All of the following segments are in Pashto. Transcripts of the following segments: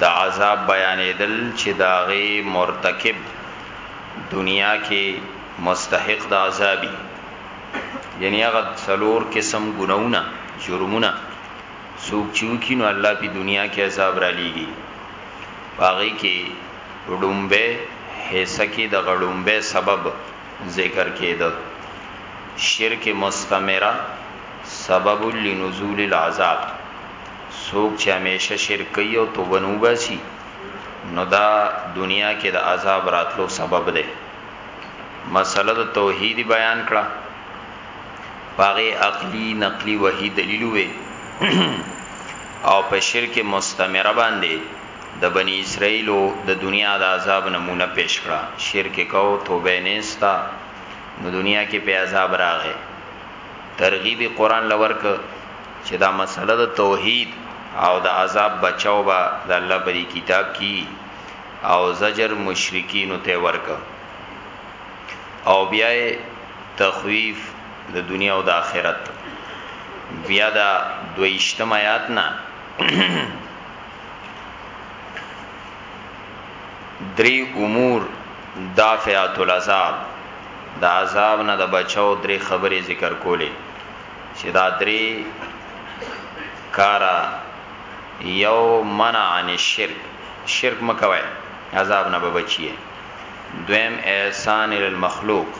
د عذاب بیانیدل چې د هغې مرتکب دنیا کې مستحق د عذابی یعنی هغه څلور قسم ګناونه جرمونه څوک چې وکړي نو الله په دنیا کې عذاب را لیږي باغې کې ډومبه حصہ کې د غړومبه سبب ذکر کېده شرک مستمره سبب لنزول العذاب څوک چې همېشه شرک کوي او توبه نه وباسي نو دا دنیا کې د عذاب راتلو سبب دی مسله د توحید بیان کړه پاغه عقلی نقلی وحی دلیل وې او په شرک مستمره باندې د بنی اسرائیلو د دنیا د عذاب نمونه پیش کړه شرک کو توبه نهستا نو دنیا کې په عذاب راغې ترغیب قران لورک چې دا مسله د توحید او د عذاب بچاو با د الله بری کتاب کی او زجر مشرکین ته ورک او بیا تخویف د دنیا او د آخرت بیا دا دویشتم آیات نه درې امور دافعة العذاب د عذاب نه د بچاو درې خبرې ذکر کولې چې دا درې کارا یو منع عن الشرک شرک مکوي عذاب نه بچي دویم احسان للمخلوق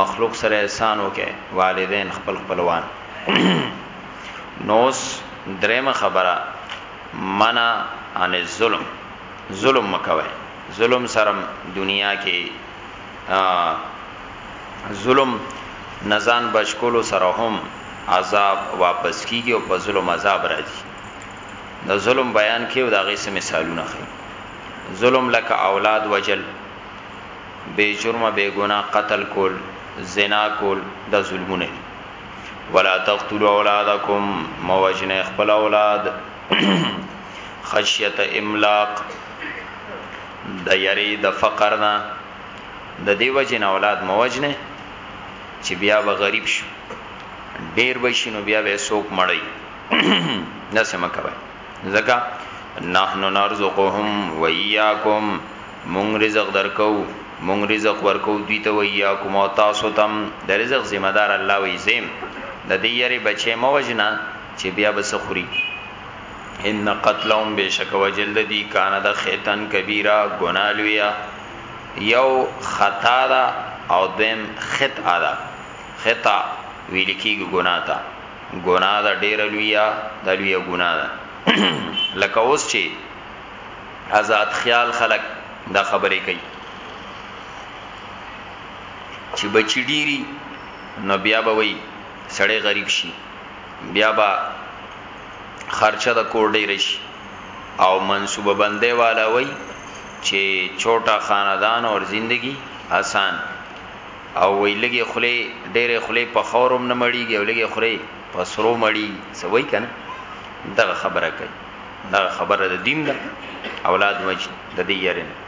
مخلوق سره احسان وکي والدین خپل خپلوان نوس دریم خبره منع عن الظلم ظلم مکوي ظلم سرم دنیا کی ظلم نزان بشکولو سره هم عذاب واپس کیږي او په ظلم عذاب راځي د ظلم بیان کې او دا غي سم مثالونه خي ظلم لکه اولاد وجل بے جرم بے گناہ قتل کول زنا کول دا ظلمونه ولا تقتلوا اولادکم موجنه خپل اولاد خشیت املاق د یری د فقر نه د دی وجن اولاد موجنه چې بیا به غریب شو ډیر بشینو بیا به سوک مړی دا سم کوي زکه نحنو نرزقهم و ایاکم مونږ رزق درکو مونږ رزق ورکو دوی ته و ایاکم او تاسو تم د رزق ذمہ دار الله وی زم د دې یری بچې مو وجنا چه بیا به څه خوری ان قتلهم بشک وجل د دی کان د خیتن کبیره ګناه لویه یو خطا دا او دویم خطا دا خطا ویل کیږي ګناه ته ګناه دا ډیر لویه د لویه ګناه ده لکه اوس چې آزاد خیال خلک دا خبرې کوي چې بچی ډیری نو بیا به وای سړی غریب شي بیا با خرچه د کور ډیر شي او منصوبه بندې والا وای چې چھوټا خاندان او زندگی آسان او وی لګي خله ډېر خله په خورم نه مړیږي او لګي خله په سرو مړی سوي کنه دا خبره کوي دا خبره د دین ده اولاد وجه د دې یارنه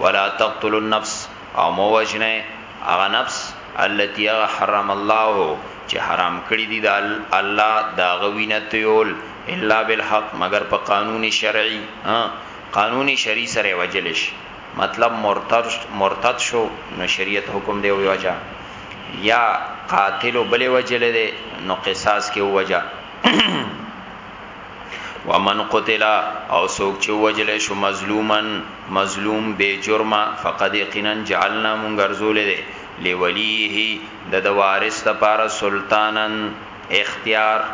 ولا تقتلوا النفس او مو وجنه هغه نفس التي حرم الله چې حرام کړی دی د الله دا غوینه تیول الا بالحق مگر په قانون شرعي ها قانون شرعي سره وجلش مطلب مرتد مرتد شو نو شریعت حکم دی وجا یا قاتل بل وجل دی نو قصاص کې وجا ومن قتل او سوک چې وجل شو مظلومن مظلوم بے جرمه فقد یقینا جعلنا منګرزول دے لولیه د د وارث د پاره سلطانن اختیار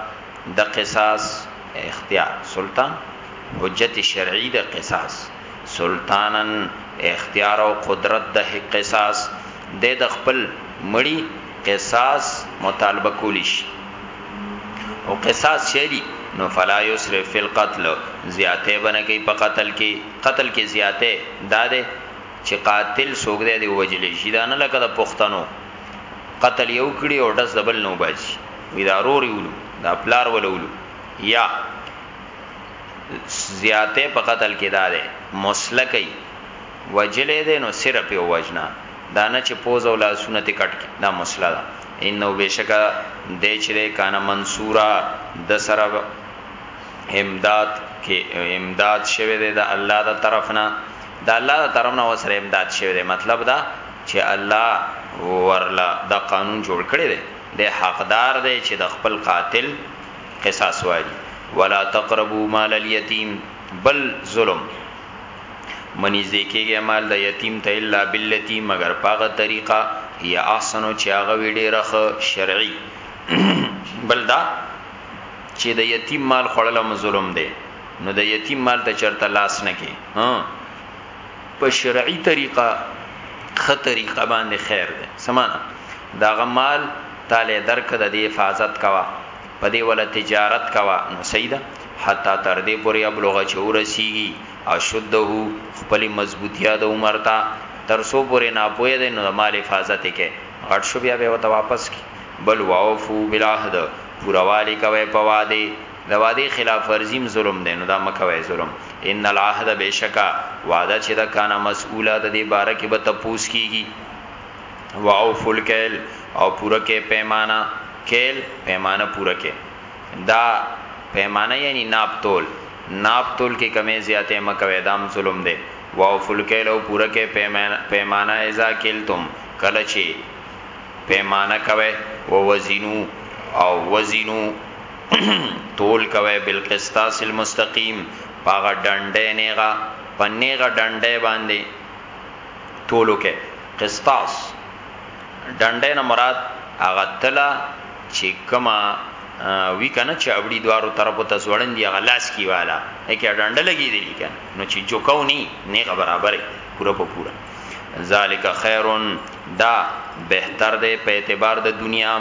د قصاص اختیار سلطان حجت شرعی د قصاص سلطانن اختیار او قدرت د قصاص د خپل مړی قصاص مطالبه کولیش او قصاص شری نو فلا یسرف فی القتل زیاته بنه کی په قتل کی قتل کی زیاته داده چې قاتل سوګ دی وجل شي دا نه لکه د پښتنو قتل یو کړي او دس دبل نو باسي وی دا رور یولو دا پلار ولولو یا زیاته په قتل کې داده مسلکی وجلې ده نو صرف یو وجنا دا نه چې پوز او لاسونه ته کټ کی دا مسله ده انه بشکا د چې ده کان منصورا د سره امداد کې امداد شوه ده د الله د طرفنا د الله د طرفنا وسره امداد شوه ده مطلب دا چې الله ورلا دا قانون جوړ کړی دی د حقدار دی چې د خپل قاتل قصاص والی ولا تقربوا مال اليتيم بل ظلم منیزې کېږي مال د یتیم ته الا باللتی مگر پاغه طریقه یا احسنو چې هغه وی ډیره ښه شرعي بلدا چې د یتیم مال خړل مظلوم دی نو د یتیم مال ته چرته لاس نه کې ها په شرعي طریقه خه طریقه باندې خیر ده سمانا دا غمال تاله درک د دې حفاظت کوا پدې ولا تجارت کوا نو سیدا حتا تر دې پورې ابلغ چور سیږي اشده خپل مضبوطیا د عمر تا تر سو پورې ناپوهه دې نو مال حفاظت کې غټ شو بیا به وته واپس کی بل واوفو بالعهد پوروالی کوي په واده د واده خلاف ورزیم ظلم دی نو دا مکوي ظلم ان العهد بشکا وعده چې دا کانا مسؤوله د دې باره کې به تپوس کیږي واوفو الکیل او پوره کې پیمانه کیل پیمانه پوره کې دا پیمانه یعنی ناب تول ناب تول کې کمی زیاته مکوې دام ظلم دی واوفو الکیل او پوره کې پیمانه پیمانه اذا کلتم کله چې پیمانه کوي او وزنو او وزنو تول کوي بالقسطاس المستقیم پاغه ډنډه نیغه پنیغه ډنډه باندې تولو کې قسطاس ډنډه نه مراد هغه تلا چې کما وی کنه چې ابړي دوارو طرفو ته ځوړن دی هغه لاس کی والا کې ډنډه لګی دی کنه نو چې جوکاو نی نه برابرې پورا په پورا ذالک خیرون دا بهتر دی په اعتبار د دنیا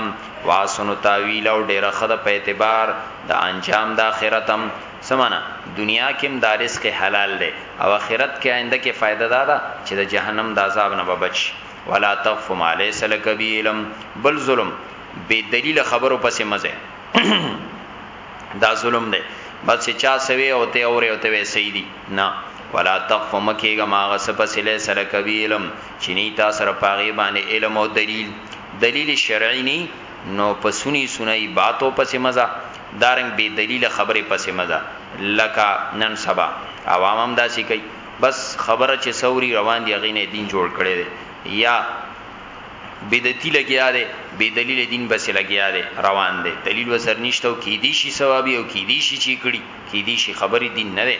واسنو تاویل او ډیره خد په اعتبار د انجام د اخرتم څه معنی؟ دنیا کې هم دا رزق حلال دی او اخرت کې آینده کې فایده دا ده چې د جهنم د عذاب نه به بچ شي. ولا تقف ما لیس لک به علم بل ظلم بې دلیله خبرو پسې مه ځه دا ظلم دی بس چې چا سوي او ته اورې او ته وې صحیح دي نه ولا تقف مکیګه ما غس پس له سره کوي علم چني تا سره پاغي باندې علم او دلیل دلیل شرعي ني نو په سنی سنی باتو پسې مه ځه دارنګ بې دلیله خبرې پسې مه ځه لکه نن سبا عوام هم داسې کوي بس خبره چې څه اوري روان دي هغې نه یې دین جوړ کړی دی یا بدعتي لګیا دی بې دلیله دین پسې لګیا دی روان دی دلیل ورسره نشته او کیدی شي صوابي او کیدی شي چې کړي کیدی شي خبرې دین نه دی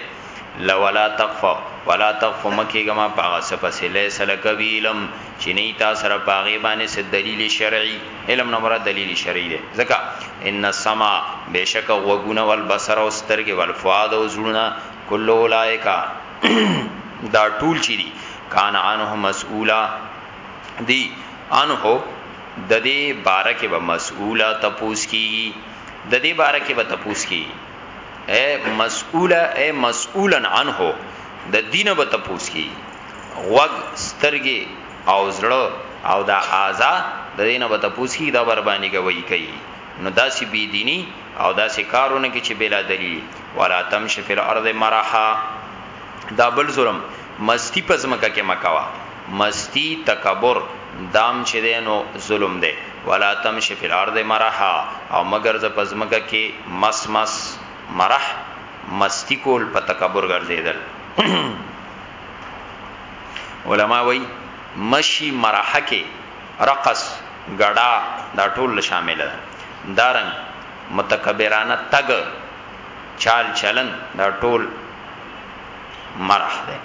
له ولا تقف ولا تقف مکیګه ما پاغه سپسې لیس لک بی علم چې نه تا سره پاغه باندې څه دلیل شرعي علم نه مراد دلیل شرعي دی ځکه ان السما بشک وغونه ول بصر او سترګې ول فؤاد او زړونه کله اولایکا دا ټول چي دي کان عنه مسؤولا دی انه د دې بارکه به مسؤولا تپوس کیږي د دې بارکه به تپوس کیږي اے مسئوله اے مسئولا عنه د دین به تپوس کی غوګ سترګې او زړه او دا اعضا د دینه به تپوس کی دا بر باندې گوي کوي نو داسې بی دینی او داسې کارونه کې چې بلا دلیل ولا تمشي فی الارض مرحا دا بل ظلم مستی په زمکه کې مکوا مستی تکبر دام چې دینو ظلم دی ولا تمشي فی الارض مرحا او مگر ز په زمکه کې مس مس مرح مستی کول په تکبر ګرځیدل علما وای مشی مرحه کې رقص غډا دا ټول شامل ده دارن متکبرانه تګ چال چلن دا ټول مرح ده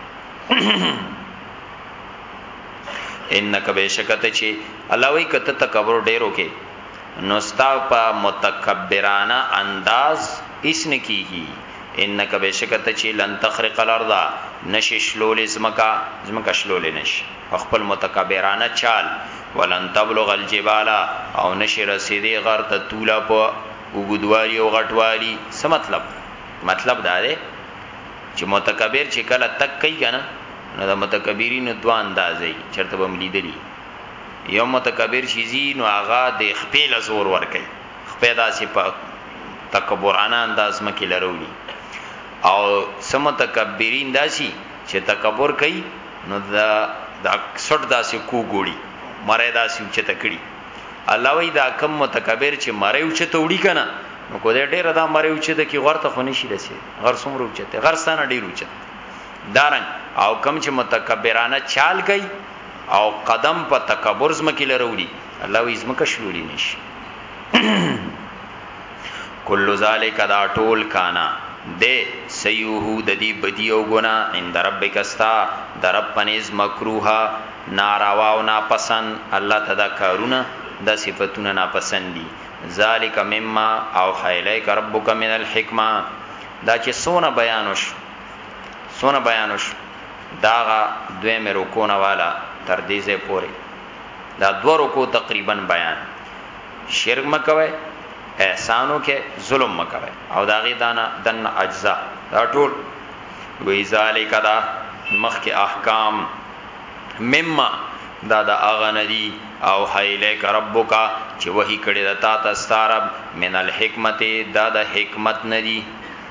انک بشکته چی الله وی کته تکبر ډیرو کې نو ستا په متکبرانه انداز اس نه کیږي انک بشکته چی لن تخرق الارض نششلول زمکا زمکا شلول نش خپل متکبرانه چال ولن تبلغ الجبال او نشي رسیدي غر ته تولا په وګدوالي او غټوالي څه مطلب مطلب دا دی چې متکبر چې کله تک کوي کنه نو د متکبرینو دوه اندازې چرته به ملیدلی یو متکبر شي زی نو هغه د خپل زور ور کوي خپل داسې په تکبرانه انداز مکه لرولي او سم متکبرین داسي چې تکبر کوي نو دا د اکثر داسې کو ګوړي مړې داسې چې تکړي الله وی دا کم متکبر چې مړې او چې توړي کنه نو کو دې ډېر دا مری اوچې د کی غرته خو نشي رسي غر سمرو چته غر ستانه ډېر اوچت دارنګ او کم چې متکبرانه چال کوي او قدم په تکبر زمکه لروړي الله وي زمکه شلولي نشي کل ذالک دا ټول کانا د سیوه د دې بدی او ګنا عند ربک استا د رب پنیز مکروها ناروا او ناپسند الله تدا کارونه د صفاتونه ناپسند دي ذالک مما اوحی الیک ربک من الحکمه دا چې سونه بیانوش سونه بیانوش داغه دوی مې رکونه والا تر دې زه پوري دا دو رکو تقریبا بیان شرک مکوي احسانو کې ظلم مکوي او داغه دانا دن اجزا دا ټول وی ذالک دا مخ کې احکام مما دا د اغه ندی او حیلیک ربک چې وحی کړی د تا ته ستارب من الحکمت دا د حکمت ندی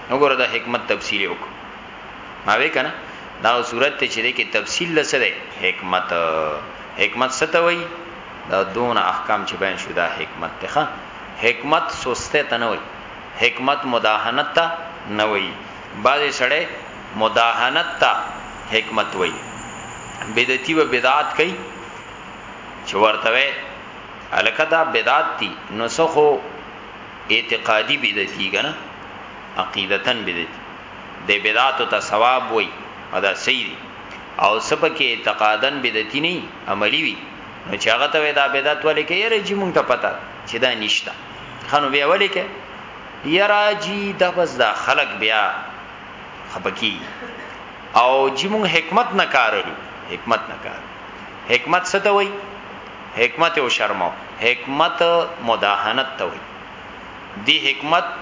وګوره د حکمت تفصیل وک ما وی کنه دا صورت ته چې کې تفصیل لسره حکمت حکمت ستوي دا دون احکام چې بیان شو دا حکمت ته حکمت سسته تنوي حکمت مداهنت ته نه وي بعضی سړی مداهنت ته حکمت وایی بدعتی به بدعت کوي چې ورته وای الکه دا بدعت دي نو سخو اعتقادي بدعتي کنه عقیدتن بدعتي د بدعت ته ثواب وای ادا صحیح دي او سبکه اعتقادن بدعتي نه عملی وي نو چې هغه ته دا بدعت ولې کې یره چې مونږ ته پتا چې دا نشتا خنو بیا ولې کې یرا جی دا بس دا خلق بیا خپکی او جی مونږ حکمت نه کارلو حکمت نه کار حکمت څه ته وای حکمت او شرمو حکمت مداهنت ته وای دی حکمت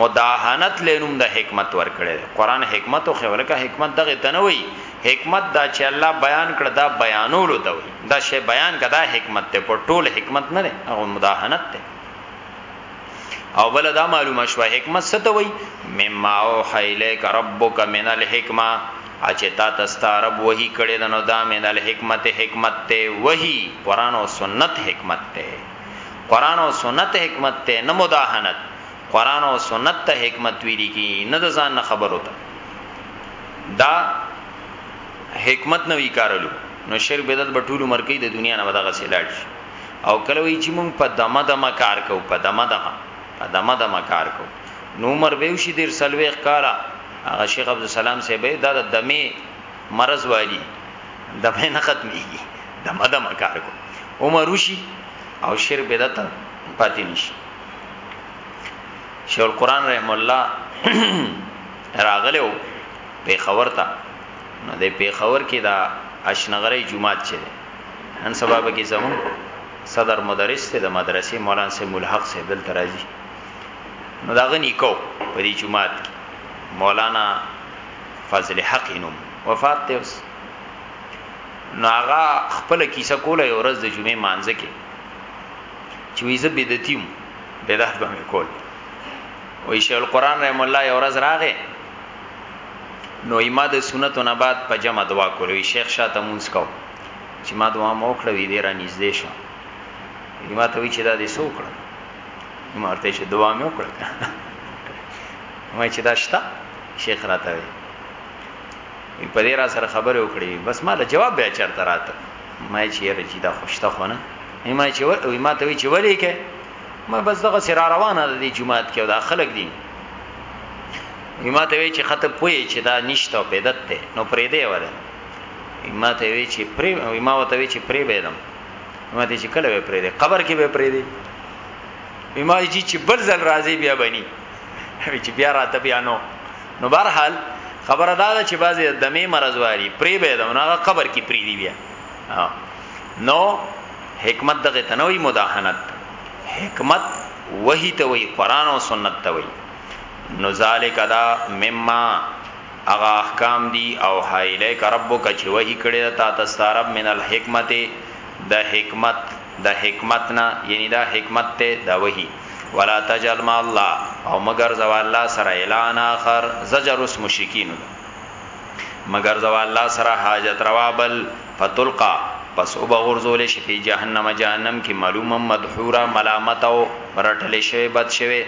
مداهنت لینوم د حکمت ورکړي قران حکمت او خولکه حکمت دغه تنوي حکمت دا چې الله بیان کړ دا بیانولو ته وي دا شی بیان کدا حکمت ته په ټول حکمت نه هغه مداهنت ته او بل دا معلومه شو حکمت ستوي مما او حیلیک ربک من الحکمه اچه تا تستارب وਹੀ کړي دنو دا من الحکمت حکمت ته وਹੀ قران او سنت حکمت ته قران او سنت حکمت ته نه مداهنت قران او سنت ته حکمت ویل کی نه د ځان خبر وته دا حکمت نوې کارلو نو شرک بدعت بټولو مرګي د دنیا نه ودغه سیلاړ شي او کله وی چې مونږ په دمه دمه کار کو په دمه دمه په دمه دمه کار کو نو عمر به وشي دیر سلويخ کارا هغه شیخ عبد السلام سی به دا د دمه مرز والی دمه نه ختميږي دمه دمه کار کو عمر وشي او شر بدعت پاتې نشي شیخ القران رحم الله راغلو په خبرتا نو د پیښور کې دا اشنغری جمعات چره ان سبب کې زمون صدر مدرس ته د مدرسې مولانا سي ملحق سي دل ترازي نو دا غني کو په دې جمعات کې مولانا فضل حق نوم وفات ته اوس نو هغه خپل کیسه کوله یو ورځ د جمعې مانځ کې چې ویزه بدعتیم بدعت به کول وی شیخ القران رحم الله یو ورځ راغې نو ما د سنتو نه بعد په جمع دعا کوله وی شیخ شاته مونږ کو چې ما دعا مو کړه وی ډیر نږدې شو وی ما ته وی چې دا دې سو کړه ما ورته چې دعا مې وکړه ما چې دا شتا شیخ راته وی په دې را سره خبره وکړي بس ما له جواب بیا چرته راته ما چې یې چې دا خوشته خونه ما چې وی ما ته وی چې ولې کې ما بس دغه سر روانه ده دی جمعات کې او دا خلک دي ما ته وی چې خطه پوي چې دا نشته او پیدت ته نو پرې دی وره ما ته وی چې پرې ما ته وی چې پرې بيدم ما ته چې کله وی پرې دی قبر کې به پرې دی ما یې چې بل ځل راځي بیا بني چې بیا راته بیا نو نو بهر حال خبره دا ده چې بعضی دمه مرز واري پرې بيدم نو هغه قبر کې پرې دی بیا ها نو حکمت دغه تنوي مداهنت حکمت وحی ته وی قران او سنت ته وی نو ذالک دا مما اغا احکام دی او حایله ک ربک چې وحی کړی تا تستارب من الحکمت د حکمت د حکمتنا یعنی دا حکمت ته دا وحی ولا تجل ما الله او مگر زوا الله سره اعلان اخر زجر اس مشرکین مګر زوا الله سره حاجت روا بل فتلقا پس او بغرزول شي په جهنم جهنم کې معلومه مدحورا ملامت او رټل شوی بد شوی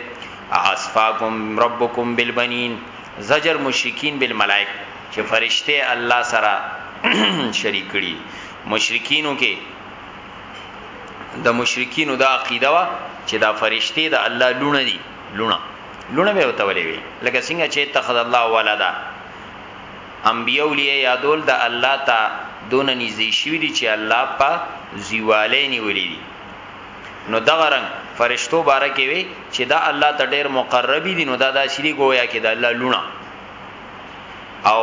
اعصفاکم ربکم بالبنین زجر مشرکین بالملائک چې فرشته الله سره شریک کړي مشرکینو کې د مشرکینو دا عقیده وا چې دا فرشته د الله لونه دي لونه لونه به وته ولې وي لکه څنګه چې اتخذ الله ولدا انبیاء اولیاء یادول د الله ته دون نږدې شوی دي چې الله په زیواله نیولې دي نو دغه رنگ فرشتو باره کې وي چې دا الله ته ډېر مقرب دي نو دا داسې دی گویا کې د الله لونه او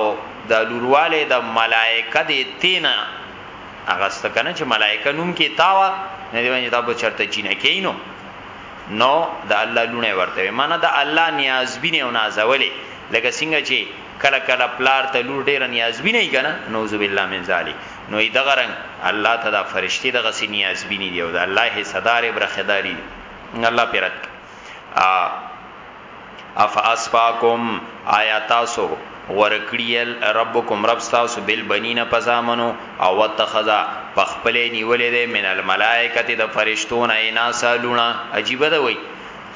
د لورواله د ملائکه دې تینا هغه ست کنه چې ملائکه نوم کې تاوا نه دی باندې دا به چرته جنکې نو نو د الله لونه ورته معنی د الله نیازبین او نازولې لکه څنګه چې کله کله پلار ته لور ډیر نیازبین نه کنه نوذ بالله من ذالک نو ای دغه رنگ الله ته د فرشتي دغه سي نیازبین دی او د الله صدارې برخداري الله پرد ا اف اسفاکم آیا تاسو ورکړیل ربکم رب تاسو بل بنین پزامنو او وتخذا پخپلې نیولې ده من الملائکه د فرشتون اینا سالونا عجیب ده وای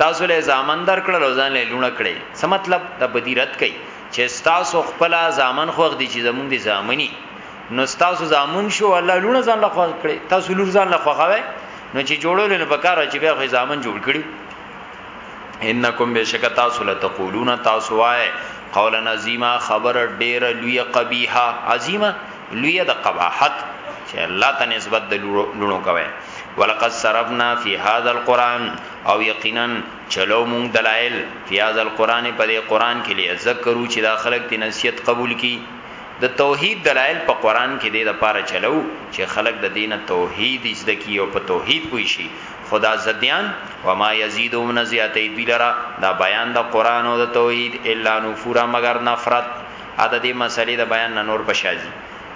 تاسو له زامن در کړل او ځان له لونه کړی څه مطلب د بدیرت کوي چې تاسو خپل زامن خو غدي چې زمونږ دي زامنی نو تاسو زامن شو الله لونه ځان له خو کړی تاسو لور ځان له خوخه نو چې جوړول نه پکاره چې به خو زامن جوړ کړی انکم بشک تاسو لتقولون تاسو وای قولا عظیما خبر ډیر لوی قبیحه عظیما لوی د قباحت چې الله ته نسبت د لونو کوي ولقد صرفنا فی هذا القران او یقینا چلو مونږ دلایل فی هذا القران په دې قران کې لې ذکرو چې دا خلک تی نصیحت قبول کی د توحید دلایل په قران کې دې د پاره چلو چې خلک د دین توحید زده کی او په توحید پوي شي خدا زدیان وما یزیدون زیاتی دوی لرا دا بیان د قران او د توحید الا نفورا مگر نفرت ادا دې مسلې د بیان نه نور بشازي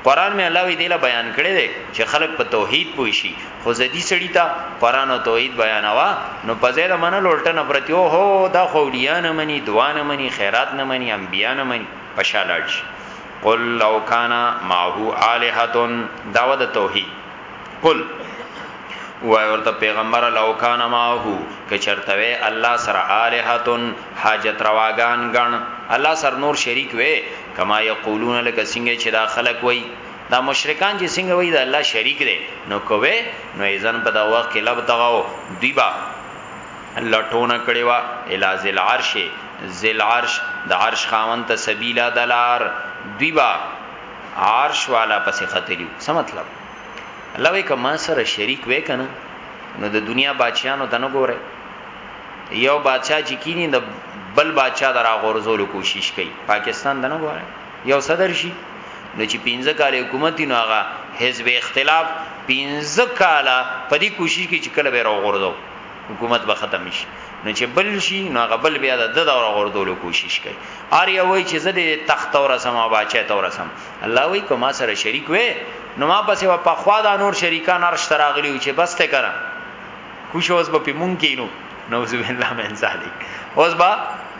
قران می الله وی دیله بیان کړی دی چې خلک په توحید پوي شي خو زدی سړی ته قران او توحید بیانوا نو په ځای د منل ولټنه پرتیو هو دا خولیان منی دوان منی خیرات نه منی انبیان منی پشالاړ شي قل لو کان معه الہتون داوود توحید قل وای ورته پیغمبر لو کان ما هو که چرتوي الله سره الہتن حاجت رواگان غن الله سر نور شریک وې کما یقولون لک سنگه چې دا خلق وای دا مشرکان چې څنګه وای دا الله شریک دی نو کوي نو ایزن په دا وخت کې لب تغاو دیبا لټونه کړي وا الی ذل عرش ذل عرش د عرش خاون ته سبیلا دلار دیبا عرش والا پس ختلیو څه مطلب الله وی کما سره شریک وې کنه نو د دنیا بادشاہانو ته نه ګوره یو بادشاہ چې کینی د بل بادشاہ درا غورځولو کوشش کوي پاکستان ته نه ګوره یو صدر شي نو چې 15 کال حکومت نو هغه حزب اختلاف 15 کال په دې کوشش کې چې کله به راغورځو حکومت به ختم شي نو چې بل شي نو هغه بل بیا د دور غردولو کوشش کوي ار یو وای چې زه دې تخت اور سم او باچا تور سم الله وای کوما سره شریک وې نو ما پسې په خوا د نور شریکان ارش تراغلی چې بس ته کړه خوش اوس به پمون کینو نوذ بالله من ذلک اوس با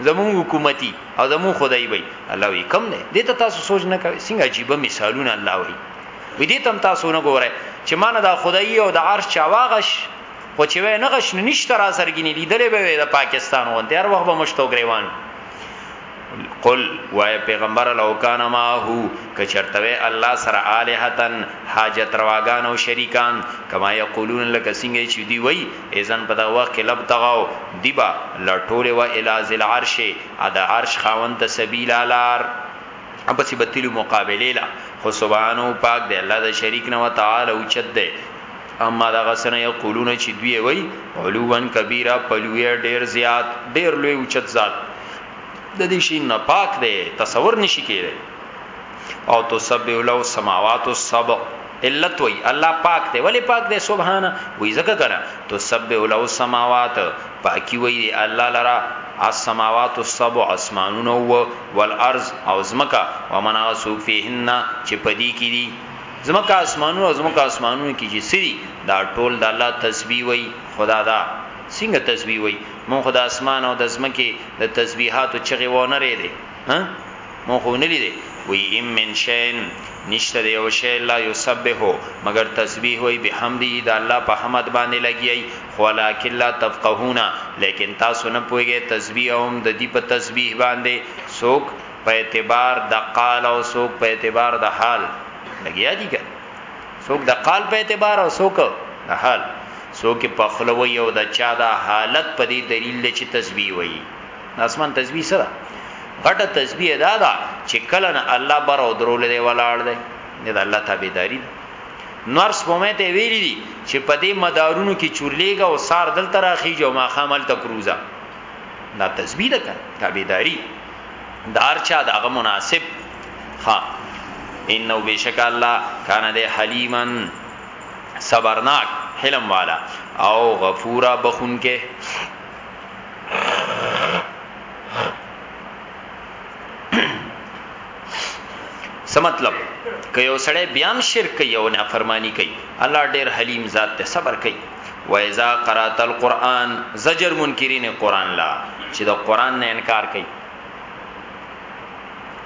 زمون حکومتي او زمون خدای وای الله وای کم نه دې ته تاسو سوچ نه کوي څنګه عجیب مثالونه الله وای وې دې تم تاسو نه ګوره چې مان دا خدای او د عرش چاواغش خو چې وای نه غش نشته را زرګینی لیدلې به د پاکستان غونډه هر وخت به مشتو گریوان قل وای پیغمبر لو کان ما هو کچرتوی الله سره الہتن حاجت رواگان او شریکان کما یقولون لکه څنګه چې دی وای اذن په دغه وخت کې لب تغاو دیبا لټول و الی ذل عرش ادا عرش خاوند ته سبیل الار اپسی بتلو مقابله لا خو سبحانو پاک دی الله د شریک نه وتعالى او چت دی اما دا غسنه یقولون چې دوی وای علوان کبیره پلوی ډیر زیات ډیر لوی اوچت ذات د دې شي نه پاک دی تصور نشي کېره او تو سب له سماوات السبع علت وی الله پاک دی ولی پاک دی سبحان وی زکه کنه تو سب له سماوات پاکی وی دی الله لرا السماوات السبع اسمانون او والارض او زمکا ومن اسو فیهن چې پدی کی دی زمکه اسمانونو زمکه اسمانونو کې چې سری دا ټول د الله تسبیح وای خدا دا څنګه تسبیح وای مون خدا اسمان او د زمکه د تسبیحات او چغه و نه ریلې ها مون خو نه لیدې وی ام من شین نشته دی او شی لا یسبحو مگر تسبیح وای به حمدی د الله په حمد باندې لګیای خو لکن لا تفقهونا لیکن تاسو نه پوهیږئ تسبیح هم د دې په تسبیح باندې سوک په اعتبار د قال او سوق په اعتبار د حال لګیا دي که سوق د قال په اعتبار او سوق د حال سوق په خلوي او د چا د حالت په دې دلیل چې تسبیح وایي اسمان تسبیح سره غټه تسبیح ادا ده چې کله نه الله بر او درول دی ولاړ دی نه د الله تابعداري ده نور سپومه ته ویلي دي چې په دې مدارونو کې چولېګا او سار دل تراخي جو ما خامل ته کروزا دا تسبیح ده تابعداري دارچا داغه مناسب ها انه بشک الله کان ده حلیمن صبرناک حلم والا او غفورا بخون کې څه مطلب که یو سړی بیا هم شرک کوي او نافرمانی کوي الله ډیر حلیم ذات ته صبر کوي و اذا قرات القرآن زجر منکرین قرآن لا چې د قرآن نه انکار کوي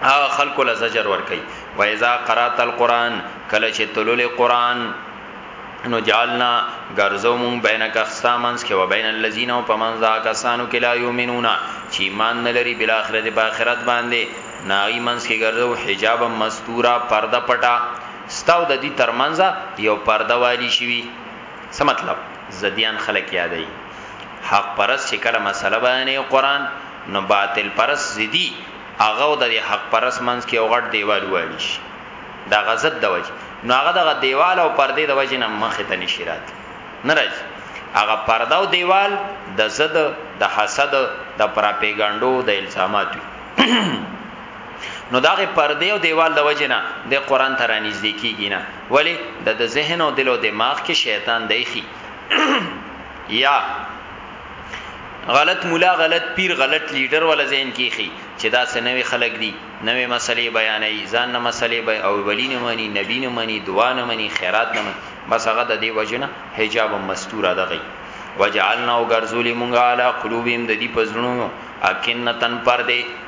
هغه خلق له زجر ور کوي و اذا قرات القرآن کله چې تلل قرآن نو جعلنا غرزو مون بینک اخستا منس کې و بین الذین او پمن ذا کسانو کې لا یؤمنون چې ایمان نه لري بل اخرت په اخرت باندې ناغي منس کې غرزو حجاب مستورا پرده پټا ستاو د دې ترمنځ یو پرده والی شي څه مطلب زديان خلک یادای حق پرس چې کله مسله بیانې قران نو باطل پرس زدي هغه د حق پرس منځ کې اوغړ دیوال والی شي دا غزت د وجه نو هغه دغه دیوال او پردې د وجه نه مخه ته نشی رات نه راځي هغه پرده او دیوال د زد د حسد د پراپیګانډو د الزاماتو نو داغه پردې او دیوال د وجنه د قران ته رانږدې کیږي نه ولی د د ذهن او دل او دماغ کې شیطان دیخي یا غلط مولا غلط پیر غلط لیډر ولا ذهن کیخي چې دا سنوي خلق دي نوې مسلې بیانې ځان نه مسلې به او ولی نه مانی نبی نه مانی دعا نه مانی خیرات نه مانی بس هغه د دې وجنه حجاب مستور دغی وجعلنا وغرزول مونږه علی قلوبهم د دې پزړونو اکنتن پر دې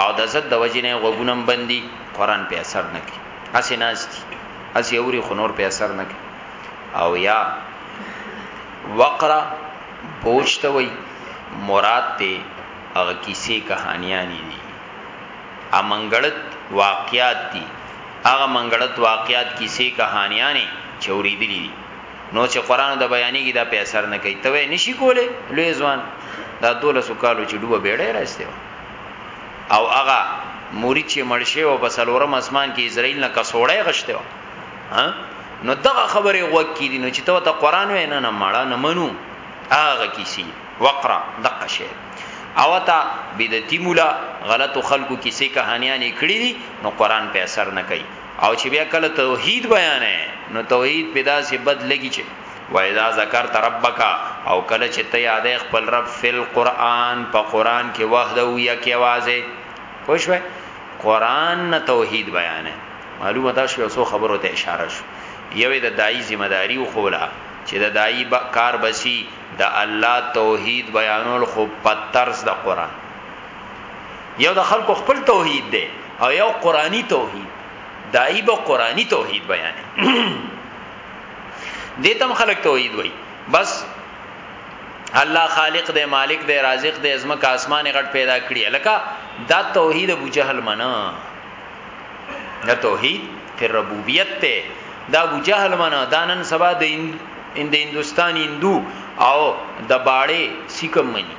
او د زد د وجې نه یې غوږونه هم بند دي، قرآن پې اثر نه کوي، هسې ناست دي، هسې اوري خو نور پې اثر نه کوي. او یا وقره بوج ته وایي، مراد ترې هغه کیسې کهانیانې دي، هغه منګړت واقعات دي، هغه منګړت واقعات کیسې کهانیانې چې اورېدلي دي، نو چې قرآن د بیانېږي دا پې اثر نه کوي، ته وایې نشي کولی لوی ځوان دا دولسو کالو چې ډوبه بېړۍ راستې وه. او هغه مرید چې مړ شوی او په څلورم اسمان کې اسرائیل نه کسوړی غشته و ها نو دغه خبره غوږ کې دي نو چې ته ته قران وې نه نه مړه نه منو هغه کیسی وقرا دغه شی او تا بدعتي مولا غلط خلکو کیسې کہانیاں کړې دي نو قران په اثر نه کوي او چې بیا کله توحید بیانې نو توحید پیدا سي بد لګي چې واذا ذکرت ربک او کله چې ته یادې خپل رب فی القرآن په قرآن کې وحده یک یوازې پوه شوې قرآن نه توحید بیانې معلومه ده شو څو خبرو ته اشاره شو یوې د دای ذمہ داری خوله چې د دای با کار بسی د الله توحید بیانول خو پترز د قران یو د خلکو خپل توحید دی او یو قرآنی توحید دای به قرآنی توحید بیانې دې تم خلق توحید وای بس الله خالق دی مالک دی رازق دی ازمه کا اسمان غټ پیدا کړی لکه دا توحید ابو جهل منا دا توحید پر ربوبیت ته دا ابو جهل منا دانن سبا د ان د هندستان هندو او د باړې سیکم منی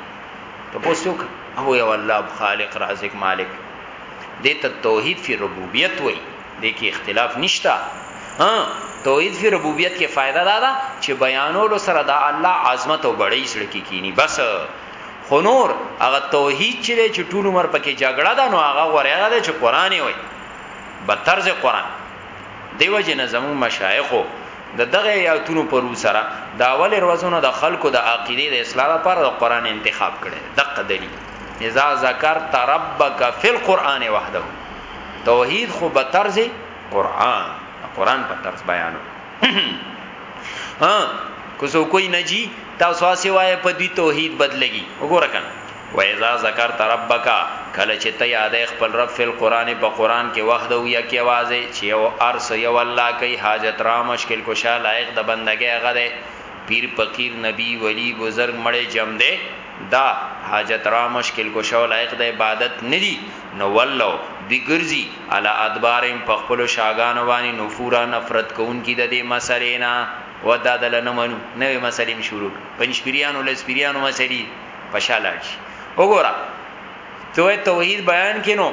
ته پوسوک هو یو الله خالق رازق مالک دې ته توحید فی ربوبیت وای دې کې اختلاف نشته ها توحید فی ربوبیت کې فائدہ دا ده چې بیانولو سره دا الله عظمت او بړی سره کې کینی بس خنور هغه توحید چې چې ټول عمر پکې جګړه ده نو هغه غوړی ده چې قران وي بدتر ځه قران دیو جن زمون مشایخو د دغه یاتونو پر سره دا اول ورځونو د خلکو د عقیده د اصلاح لپاره د قران انتخاب کړي دقه دلیل اذا ذکرت ربک فی القران وحده توحید خو به طرز قران قران په طرز بیانو ها کوسو کوئی نه جی تاسو هسه وای په دې توحید بدلږي وګوره کنه و اذا ذکرت ربک کله چې ته یادې خپل رب فل قران په قران کې وحده او یا کې आवाज چې یو ارس یو الله کوي حاجت را مشکل کوشا لایق د بندګۍ غره پیر فقیر نبی ولی بزرگ مړې جم دې دا حاجت را مشکل کوشا لایق د عبادت ندی نو ولو، دوی ګرځي، علی ادبارهم په خپلو شاګانو باندې نفورا نفرت کوونکي د دې مسئلې نه، وه دا دله نه منو، نوې مسئلې مې شروع کړې، پنج پيريانو لس پيريانو مسئلې په شا لاړ شي. وګوره ته وایې توحید بیان کړې نو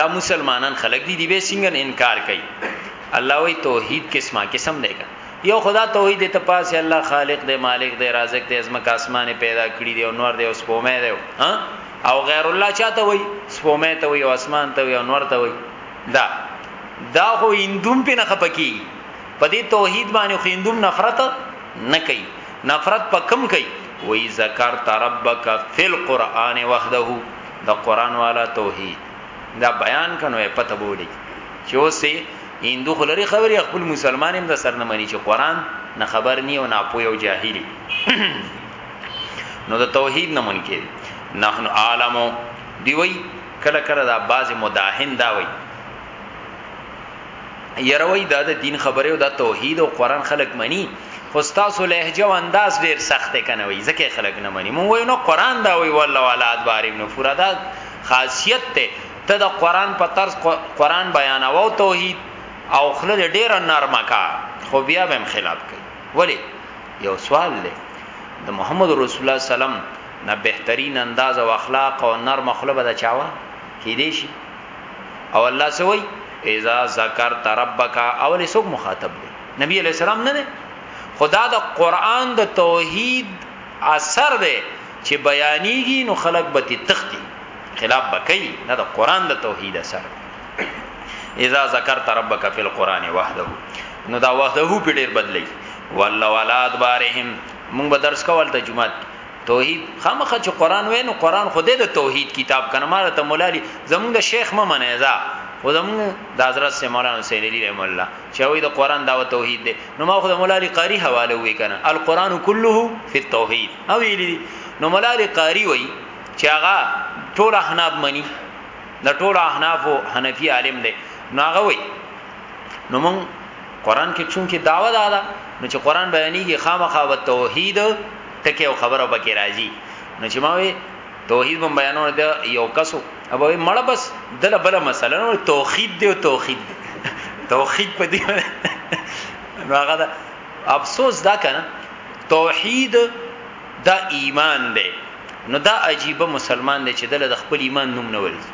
دا مسلمانان خلک دي، دوی به څنګه انکار کوي؟ الله وایي توحید قسمه قسم دی که یو خدا توحید ته پاسه الله خالق دی، مالک دی، رازق دی، ازمکه اسمان پیدا کړی دی او نور دی او سپومه دی ها او غیر الله چاته وای سپومه ته وای او اسمان ته وای او نور ته وای دا دا خو هندوم په نه خپکی په دې توحید باندې خو هندوم نفرت نه کوي نفرت په کم کوي وای ذکر تربک فل قران وحده دا قران والا توحید دا بیان کنو پته بولی چې اوسه هندو خلری خبري خپل مسلمان هم د سرنمنی چې قران نه خبر نی او نه پوی او جاهلی نو د توحید نه منکر نحن عالمو دی وی کله کله دا باز مداهن دا وی یروي دا د دین خبره او دا توحید او قران خلق منی خو تاسو لهجه او انداز ډیر سخت کنه وی ځکه خلق نه منی مونږ وینو قران دا وی والله والا ادبار ابن فرادا خاصیت ته ته د قران په طرز قران بیان او توحید او خلل ډیر نرمه کا خو بیا به خلاف کوي ولی یو سوال دی د محمد رسول الله سلام نه بهترین انداز او اخلاق او نرم خلق به چاوا کې دی شي او الله سوي اذا ذکرت ربک اول سوق مخاطب دی نبی علیہ السلام نه خدا د قران د توحید اثر دی چې بیانېږي نو خلق به تختی خلاف بکئی نه د قران د توحید اثر اذا ذکرت ربک فی القران وحده نو دا وحده په ډیر بدلی والله ولا ادبارهم مونږ به درس کول ته جمعه توحید خامخ چې قران وای نو قران خوده د توحید کتاب کنه مار ته مولا علی زمونږ د شیخ مې منه ځا خو زمونږ د حضرت سے مولانا حسین علی رحم الله چې وای د قران دعوت توحید دی نو ما خو د مولا علی قاری حواله وې کنه القران کله فی التوحید او ویلی نو مولا علی قاری وای چې هغه ټول احناب منی د ټول احناف او حنفی عالم دی نو هغه وای نو مونږ قران کې چون کې داوا دا ده نو چې قران بیانېږي خامخا به توحید ټکی او خبره پکې راځي نو چې ما وی توحید بم بیانونه دا یو کسو ابا وی مړه بس دله بل مسله نو توحید دی او توحید دی توحید په دې نو هغه دا افسوس دا کنه توحید دا ایمان دی نو دا عجیب مسلمان دی چې دله د خپل ایمان نوم نه ورځي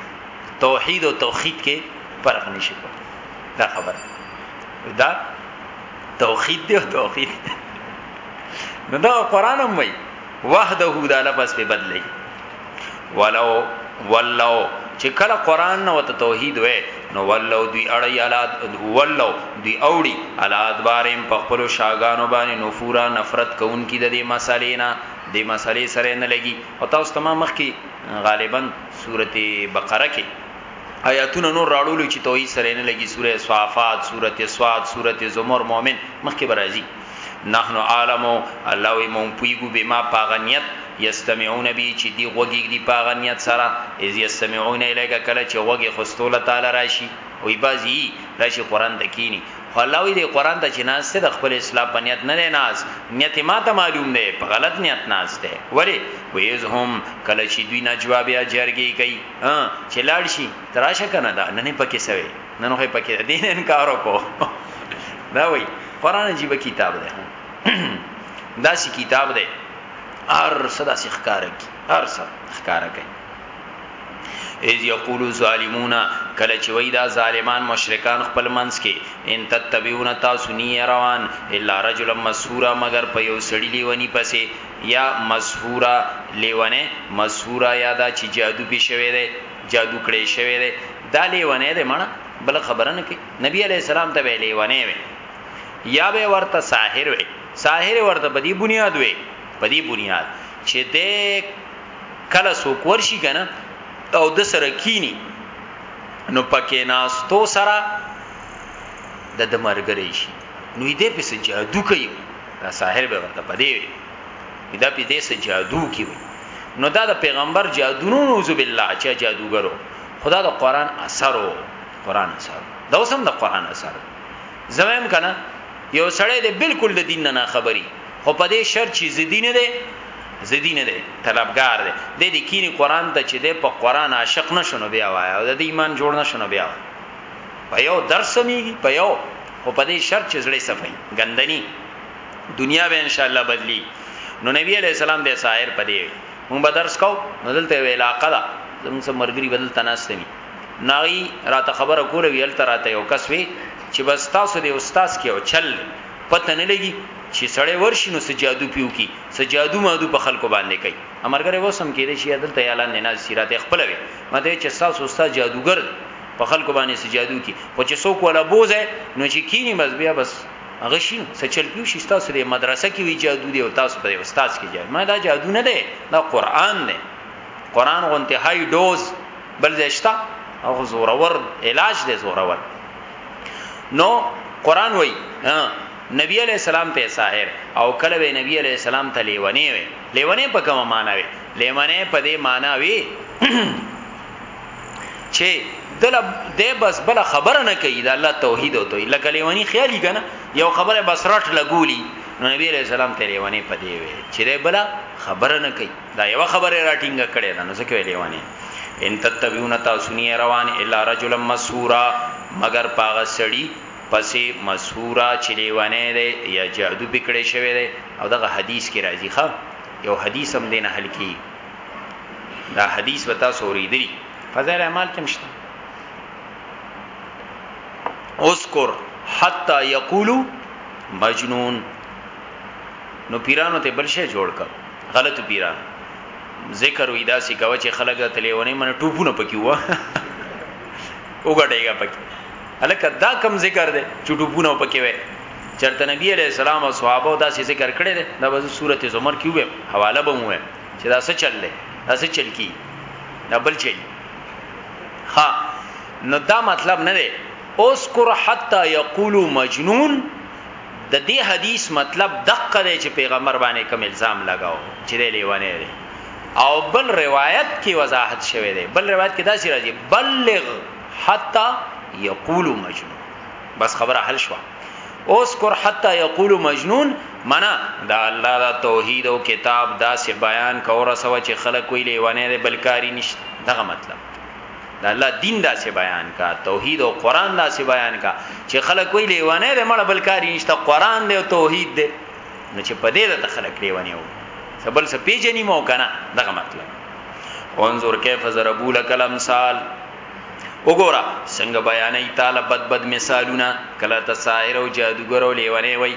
توحید او توحید کې فرق نشي کوي دا خبره دا توحید دی او توحید نو دا قران هم وای وحده دا لفظ په بدلی ولو ولو چې کله قران نو ته توحید وې نو ولو دی اړی الاد ولو دی اوړي الاد بارم په خپل شاګانو باندې نفورا نفرت کوونکی د دې مسالې نه دې مسالې سره نه لګي او تاسو تمام مخ کې غالبا سورته بقره کې آیاتونه نور راړول چې توحید سره نه لګي سوره صافات سورته سواد سورته زمر مؤمن مخکې برازي نحن عالم الله وي مون پویګو به ما پاغنیت یستمعون بی چې دی غوږی دی پاغنیت سره از یستمعون الیک کله چې غوږی خستول تعالی راشي وی بازی راشي قران تکینی خو الله وی دی قران ته چې ناز ته د خپل اصلاح په نیت نه ناز نیت ما ته معلوم دی په غلط نیت ناز دی ولی ویز هم کله چې دوی نه جواب یا جرګی کوي ها چې لاړ شي تراشه کنه دا نه نه پکې سوي نه نو پکې دین انکار وکړو دا وی قران عجیب کتاب دی دا سی کتاب دی ار صدا سی خکارکی ار صدا خکارکی اذ یقول الظالمون کله چې وای دا ظالمان مشرکان خپل منس کې ان تتبعون تاسو نی روان الا رجلا مسحورا مگر په یو سړی لیونی پسې یا مسحورا لیونه مسحورا یا دا چې جادو به شوی دی جادو کړی شوی دی دا لیونه دی مړه بل خبره نه کوي نبی علی السلام ته لیونه وي یا به ورته ساحر وي ساحر ورته بدی بنیاد وي بدی بنیاد چې د کله څوک ورشي کنه او د سره کینی نو پکې ناستو سره د د مرګري شي نو دې په څه جادو کوي دا ساحر به ورته پدې وي دا په دې څه جادو کوي نو دا د پیغمبر جادو نو نوذ بالله چې جادوګرو خدا د قران اثر او قران اثر دا اوس هم د قران اثر زویم کنه یو سړی دی بالکل د دین نه خبري خو په دې شرط چې زدی نه دی زدی نه دی طلبګار دی د دې کینی قران ته چې دی په قران عاشق نشونه بیا وای او د ایمان جوړ نشونه بیا په یو درس میږي په یو خو په دې شرط چې زړه صفای ګندنی دنیا به ان شاء الله بدلی نو نبی علیہ السلام به سایر پدې مونږ به درس کو نو دلته ویلاقه دا زموږ سره مرګري بدل تناستمی ناغي راته خبره کوله ویل تر راته یو کس وی چې بس تاسو د استاد کې او چل پته نه لګي چې سړی ورشي نو سجادو پیو کی سجادو مادو په خلکو باندې کوي امرګره وسم کې دې شي دلته اعلان نه ناز سیرات خپل وي مته چې تاسو استاد جادوګر په خلکو باندې سجادو کی خو چې څوک ولا بوزه نو چې کینی بس بیا بس هغه شي سچل پیو شي تاسو د مدرسې کې وی جادو دی او تاسو په استاد کې جادو ما دا جادو نه دی دا قران دی قران غونته های ډوز بل زشتا او زورور علاج دی زورور نو قران وای نبی علیہ السلام ته ساحر او کله وی نبی علیہ السلام ته لیونی وی لیونی په کومه معنی وی لیونی په دې معنی وی چې دل دې بس بل خبره نه کوي دا الله توحید او توحید لکه لیونی خیالي کنه یو خبره بس رټ لګولی نو نبی علیہ السلام ته لیونی په دې وی چې دې بل خبره نه کوي دا یو خبره راټینګه کړې ده نو ځکه یې لیوانی ان تتبعون تاسونی روان الا رجل مسحورا مگر پاغه سړی پسې مسحورا چې لیوانه دی یا جادو پکړې شوی دی او دغه حدیث کې راځي ښا یو حدیث هم دینه حل کی دا حدیث وتا سوري دی فضائل اعمال کې مشته اذكر حتى يقولوا مجنون نو پیرانو ته بل شی جوړ ک غلط پیران ذکر وی داسې کوي چې خلک ته لیونی من ټوپونه پکې و وګټېګا پکې الکه دا کم ذکر دی چې ټوپونه پکې وي چرته نبی علی السلام او صحابه دا څه ذکر کړی دی دا به سورته زمر کې ویم حواله به مو چې دا څه چل دی دا څه چل کی دا بل چل ها نو دا مطلب نه دی اوس کر حتا یقولو مجنون د دې حدیث مطلب دقه دی چې پیغمبر باندې کوم الزام لگاو چې دی لیوانه دی او بل روایت کې وضاحت شوه دی بل روایت کې دا چې راځي بلغ حتا یقول مجنون بس خبره حل شوه اوس کور حتا یقول مجنون منا دا الله دا توحید او کتاب دا سی بیان کور سو چې خلک ویلې ونه بلکاری نشته دغه مطلب د الله دین داسې بیان کا توحید او قران داسې بیان کا چې خلک وی لیوانه د مړ بل کاری نشته قران دی او توحید دی نو چې په دې د خلک لیوانه و سبل څه پیژنې مو کنه دغه مطلب انظر کیف ضربوا لك الامثال وګوره څنګه بیانې تعالی بد بد مثالونه کله ته ساحر او جادوګر او لیوانه وای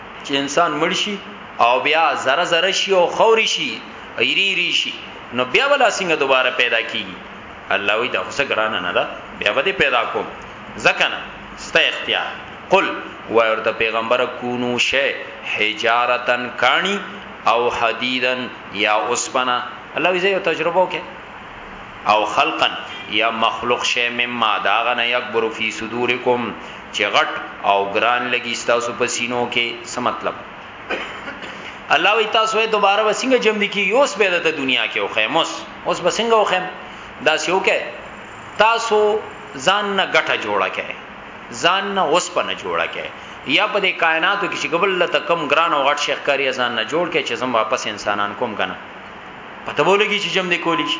چې انسان مړ شي او بیا زره زره شي او خوري شي ایری ایری شي نو بیا ولا څنګه دوباره پیدا کیږي الله وی دا خو ګرانه نه ده بیا به پیدا کوم ځکنه ست اختیار قل ورته پیغمبر کونو شی حجارتن کانی او حدیدن یا اسپنا الله وی زه تجربه وکم او خلقن یا مخلوق شی مما داغنه یکبر فی صدورکم چه غټ او ګران لګی ستاسو په سینو کې څه مطلب الله وی تاسو یې دوباره وسنګ جمع کی یوس به د دنیا کې او خیموس اوس بسنګ او خیم دا سیو کې تاسو ځان نه غټه جوړه کې ځان نه اوس په نه جوړه کې یا په دې کائناتو کې چې قبل له تکم ګران او غټ شیخ کاری ځان نه جوړ کې چې زم واپس انسانان کوم کنه پته بولږي چې جمع دې کولی شي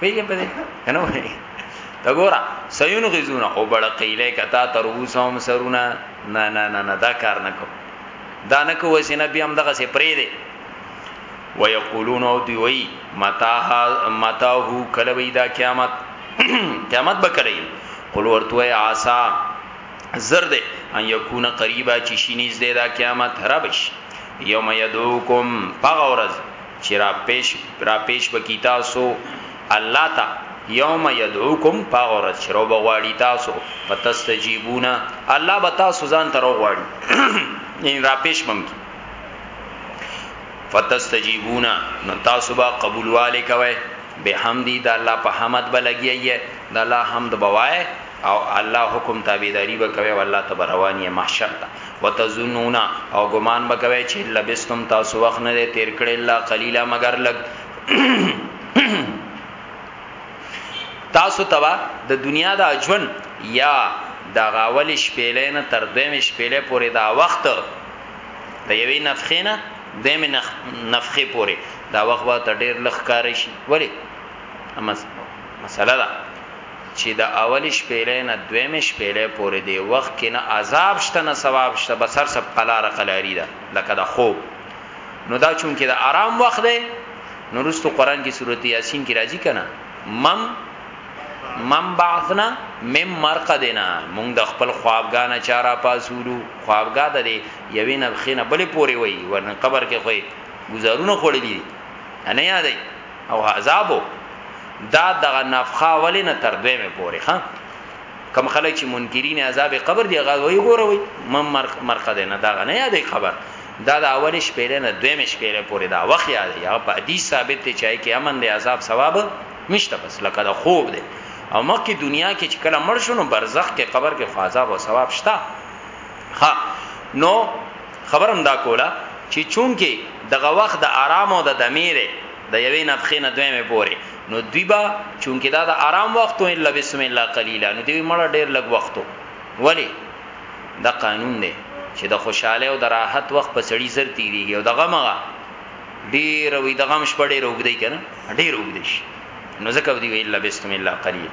پیږه په دې کنه وایي دا ګورا سيون غزونه او بڑا قيله کتا تر وسوم سرونه نه نه نه نه دا کار نه کو دا نه کو وسې نبي هم دغه سي پرې دي ويقولون او دی وی متا متا هو کله وی دا قیامت قیامت به کړی قل ورتوه عسا زرد ان یکون قریبا چې شینیز دی دا قیامت ربش یوم یدعوکم پغورز چی را پیش را پیش بکی تاسو الله تا یوم یدعوکم پا غورت چی رو بغواړی تاسو فتستجیبون الله به تاسو ځان تر غواړی یعنی را پیش بم کی فتستجیبون نو تاسو با قبول والے کوي بحمدی د الله په حمد بلګیه د الله حمد بوای او الله حکم تابعداري به کوي او الله ته به روان یې محشر ته وتظنون او ګمان به کوي چې لبستم تاسو وخت نه دی تیر کړی الا قلیلا مگر لګ تاسو تبا د دنیا د اجون یا د غاول شپېلې نه تر دویم شپېلې پورې دا وخت د یوې نفخې نه دویم نفخې پورې دا وخت به تر ډېر لخ کار شي ولی امس مسله ده چی د اولی شپیلی نه دویمی شپیلی پوری دی وخت کی نه عذاب شته نه ثواب شته بس هر څه په قلاره قلاری ده لکه د خوب نو دا چونکی د آرام وخت دی نو رستو قران کی سورت یاسین کی راځی کنه مم مم بعثنا مم مرقدنا مونږ د خپل خوابګانه چارا پاسولو خوابګا ده دی یوی نه خینه بلې پوری وای ورن قبر کې خوې گزارونه خوړلې نه یادای او عذابو دا دغه نفخه ولې نه تر دوی مې پورې ها کم خلک چې منکرین عذاب قبر دی هغه وی ګوروي مم مرخ مرخه ده نه دا نه یادې خبر دا د اول شپې نه دوی مې شپې پورې دا وخت یاد یا په حدیث ثابت دی چې کې امن دی عذاب ثواب نشته بس لکه دا خوب دی او مکه دنیا کې چې کله مړ شونو برزخ کې قبر کې عذاب او ثواب شته ها نو خبره همدا کوله چې چونکه دغه وخت د آرام او د دمې دی د یوې نفخې نه دویمه پورې نو دوی به چونکه دا د آرام وخت او الا بسم الله قلیلا نو دوی مړه ډیر لږ وخت ولی دا قانون دی چې د خوشاله او د راحت وخت په سړی زر تیریږي او دغه مغه ډیر وي دغه مش په ډیر وګدای کنه ډیر وګدای شي نو زکه دی ویل بسم الله قلیل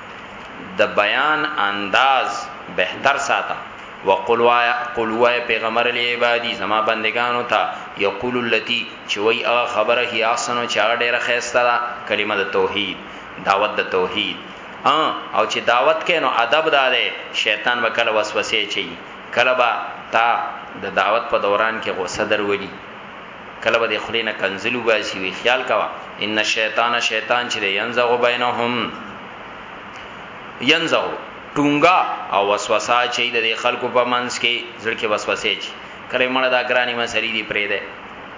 د بیان انداز بهتر ساته وقل وایا قل وایا پیغمبر علی عبادی زما بندگانو ته یقول اللتی چې وای هغه خبره هي احسنو چې هغه ډیره خیسته ده کلمه د توحید دعوت د توحید او چې دعوت کینو ادب داده شیطان وکړه وسوسه چي کله با تا د دعوت په دوران کې غوسه درولي کله به د خلی نه کنځل وباسي وی خیال کوه ان الشیطان شیطان چې ينزغ بینهم ينزغ ټونګا او وسوسه چي د خلکو په منځ کې زړه کې وسوسه چي کله مړه دا ګرانی مسلې دی پرې ده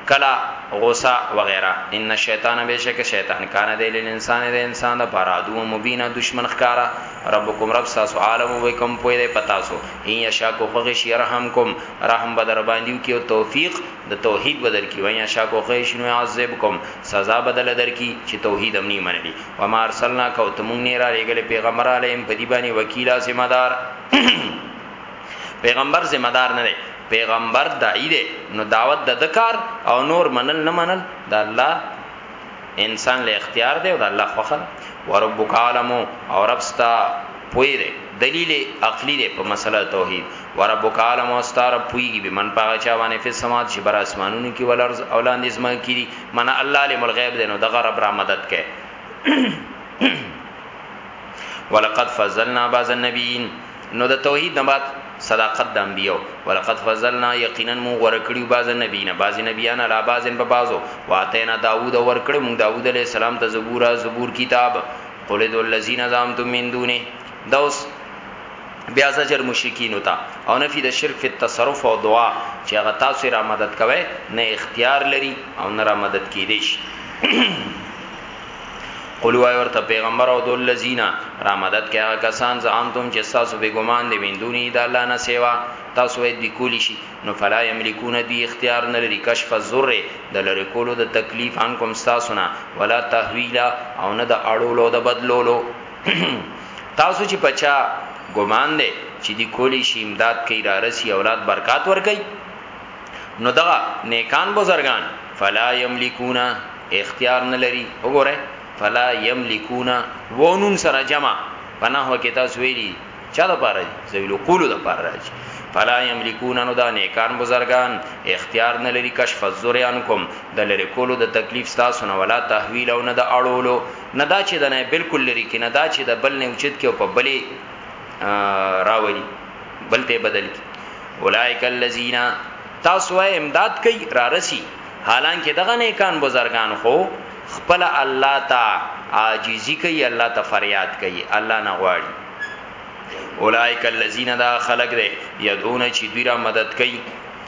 کلا غوسه وغیرہ ان شیطان بشک شیطان کان دی لیل انسان دی انسان د پاره ادو مبینا دشمن خکارا ربکم رب ساسو عالم وکم پوی دی پتا سو ان یشا کو خغش یرحمکم رحم بدر باندې کی او توفیق د توحید بدل کی وای شا کو خیش نو عذاب کوم سزا بدل در کی چې توحید امنی منلی و ما ارسلنا کو تمون نه را لګل پیغمبر علیم په دی باندې وکیلا ذمہ دار پیغمبر ذمہ دار نه دی پیغمبر دای دی نو دعوت د دکار او نور منل نه منل د الله انسان له اختیار دی او د الله خوخه وربک عالم او ربستا پوی دی دلیل عقلی دی په مسله توحید وربک عالم واستار پویږي به من پاغه چا باندې په سماعت چې بر اسمانونو کې ولرز اولاد نظم کړي من الله علم الغیب دینو دغه رب را مدد کړي ولقد فضلنا بعض النبیین نو د توحید نه بعد صداقت د انبیو ولقد فضلنا یقینا مو ورکړي بعض النبیین بعض نبیان علا بعض په بعضو واتینا داوود ورکړي مو داوود علی السلام ته زبور زبور کتاب قل ذو الذین زعمتم من دونه دوس بیا زجر مشرکینو ته او نفی د شرک فی التصرف او دعا چې هغه تاسو را مدد کوي نه اختیار لري او نه را مدد کیدی شي قل وای ورته پیغمبر او دول الذین را مدد کوي هغه کسان زعمتم چې تاسو به ګمان دی من دونی د الله نه سیوا تاسو وې دی کولی شي نو فلا یملکون دی اختیار نه لري کشف الذر د لری کولو د تکلیف انکم تاسو نه ولا تحویلا او نه د اړولو د بدلولو تاسو چې پچا ګمان دی چې دی کولی شي امداد کوي را رسی اولاد برکات ور کوي نو دغه نیکان بزرگان فلا یملکونا اختیار نه لري وګوره فلا یملکونا وونون سره جمع پناه کې تاسو ویلي چا د پاره زویل قول د پاره راځي فلا یملکون نو دا نیکان بزرگان اختیار نه لري کشف الذریانکم د لری کولو د تکلیف تاسو نه ولا تحویل او نه د اړولو نه دا چی دنه بالکل لری کی نه دا چی د بل نه اوچت کی او په بلی راولی بل ته بدل کی اولائک الذین تاسو امداد کوي را رسی حالانکه دغه نه کان بزرگان خو خپل الله تا عاجزی کوي الله ته فریاد کوي الله نه غواړي اولائک الذین دا خلق دے یدعون چی دوی را مدد کئی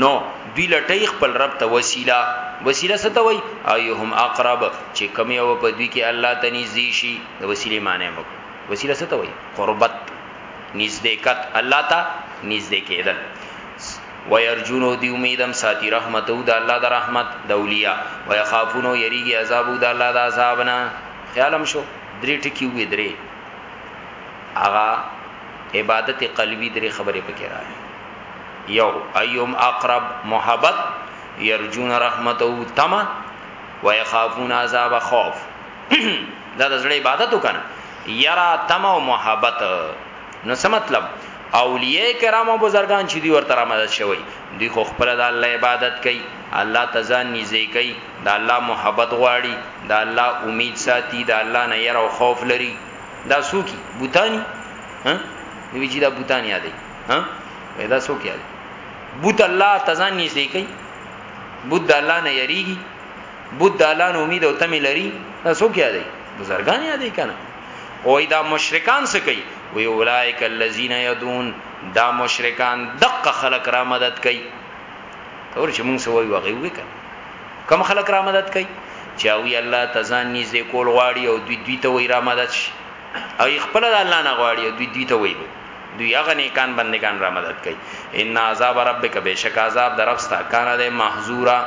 نو دوی لټی خپل رب ته وسیله وسیله څه ته وای ایهم اقرب چې کم یو په دوی کې الله ته نږدې شي د وسیله معنی مو وسیله څه ته وای قربت نزدېکت الله ته نږدې کېدل ويرجونو دی امیدم ساتي رحمت او د الله د رحمت د اولیاء ويخافونو یریږي عذاب او د الله د عذاب نه خیالم شو درې ټکی وې درې اغا عبادت قلبی درې خبرې پکې راځي یو ایوم اقرب محبت یرجون رحمت او تما و یخافون عذاب خوف دا د زړه عبادت وکنه یرا تما او محبت نو څه مطلب اولیاء کرام او بزرگان چې دی ورته را مدد شوی دی خو خپل د الله عبادت کوي الله تزان نږدې کوي د الله محبت غواړي د الله امید ساتي د الله نه ير او خوف لري دا سوکي بوتانی ها دی چې دا بوتانی یادې ها پیدا سو کیا بوت الله تزان نږدې کوي بوت د الله نه یریږي بوت د الله نه امید او تم لري تاسو کیا دی بزرګان یاد کنه او دا مشرکان څه کوي وی اولائک الذین یدون دا مشرکان دقه خلق را مدد کوي اور چې موږ سوي وغي وکړه کم خلق را مدد کوي چې وی الله تزان نږدې کول غواړي او دوی دوی ته وی را مدد شي او خپل الله نه غواړي او دوی دوی ته وی دوی هغه نیکان بندگان را مدد کوي ان عذاب ربک بشک عذاب درفستا کان ده محذورا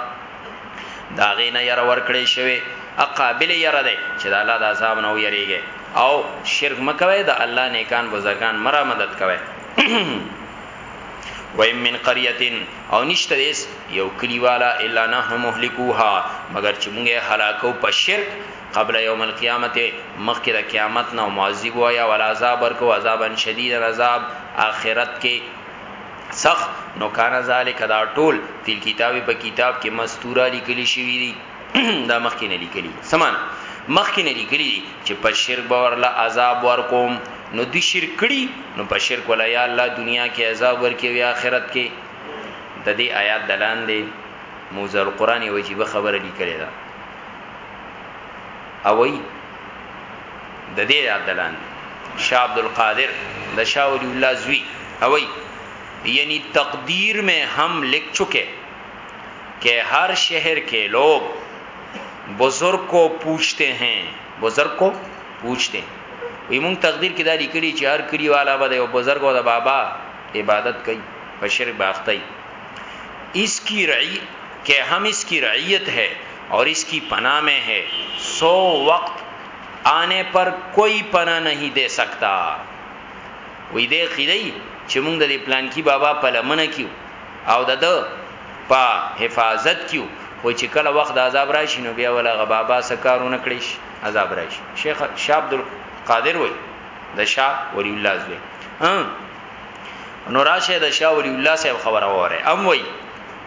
دا غینه ير ور کړی شوی اقابل ير ده چې د الله د عذاب نه ویریږي او شرک مکوي د الله نیکان بزرگان مرا مدد کوي و ایم من قريه او نشته دیس یو کلیوالا الا نه مهلکوها مگر چې موږ هلاکو په شرک قبل یوم القیامت مخکې د قیامت نه معذب ویا ولا عذاب ورکو عذابا شدیدا عذاب اخرت کې سخ نو کان ذالک دا ټول فی کتاب په کتاب کې مستورا لیکلی شوی دی دا مخکې نه لیکلی سمان مخکې نه لیکلی چې په شرک باور لا عذاب ورکوم نو دی شرک کړي نو په شرک ولا یا الله دنیا کې عذاب ورکي او آخرت کې د دې آیات دلان دی موزه القرآن یو عجیب خبره لیکلی ده اوي د دې عدلان شاه عبد القادر د شاه ولی الله زوی اوي یعنی تقدیر میں ہم لکھ چکے کہ ہر شہر کے لوگ بزرگ کو پوچھتے ہیں بزرگ کو پوچھتے ہیں وی مونږ تقدیر کې دا لیکلي چې هر کلی والا به یو بزرګ او د بابا عبادت کوي په شرک باخته اس کی رعی که هم اس کی رعیت هی اور اس کی پناه مې هی سو وقت آنه پر کوئی پناه نهی دې سکتا وی دې خیدی چې مونږ د پلان کی بابا په لمنه کیو او د د په حفاظت کیو خو چې کله وخت د عذاب راشي نو بیا ولا غ بابا سکارونه کړی شي عذاب راشي شیخ شاه عبد القادر وای د شاه ولی الله زوی نو راشه د شاه ولی الله صاحب خبره وره ام وای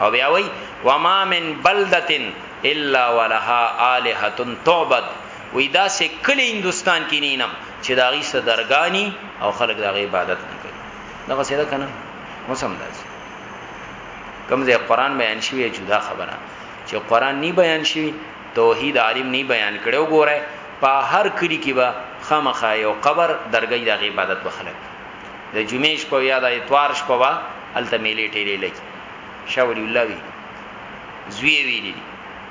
او بیا وای وما من بلدتن الا ولها الها تعبد وی دا سه کلی هندستان کې نه نم چې دا غي صدرګانی او خلک دا غي عبادت نه کوي دا څه ده کنه موسم ده کوم ځای قران بیان شوی جدا خبره چې قران نی بیان شوی توحید عالم نی بیان کړو ګوره په هر کلی کې به خامخا یو قبر درګې د عبادت وخلک د جمعې شپه یا د اتوار شپه وا الته میلې ټیلې لګي شاه ولی الله وی زوی ویلی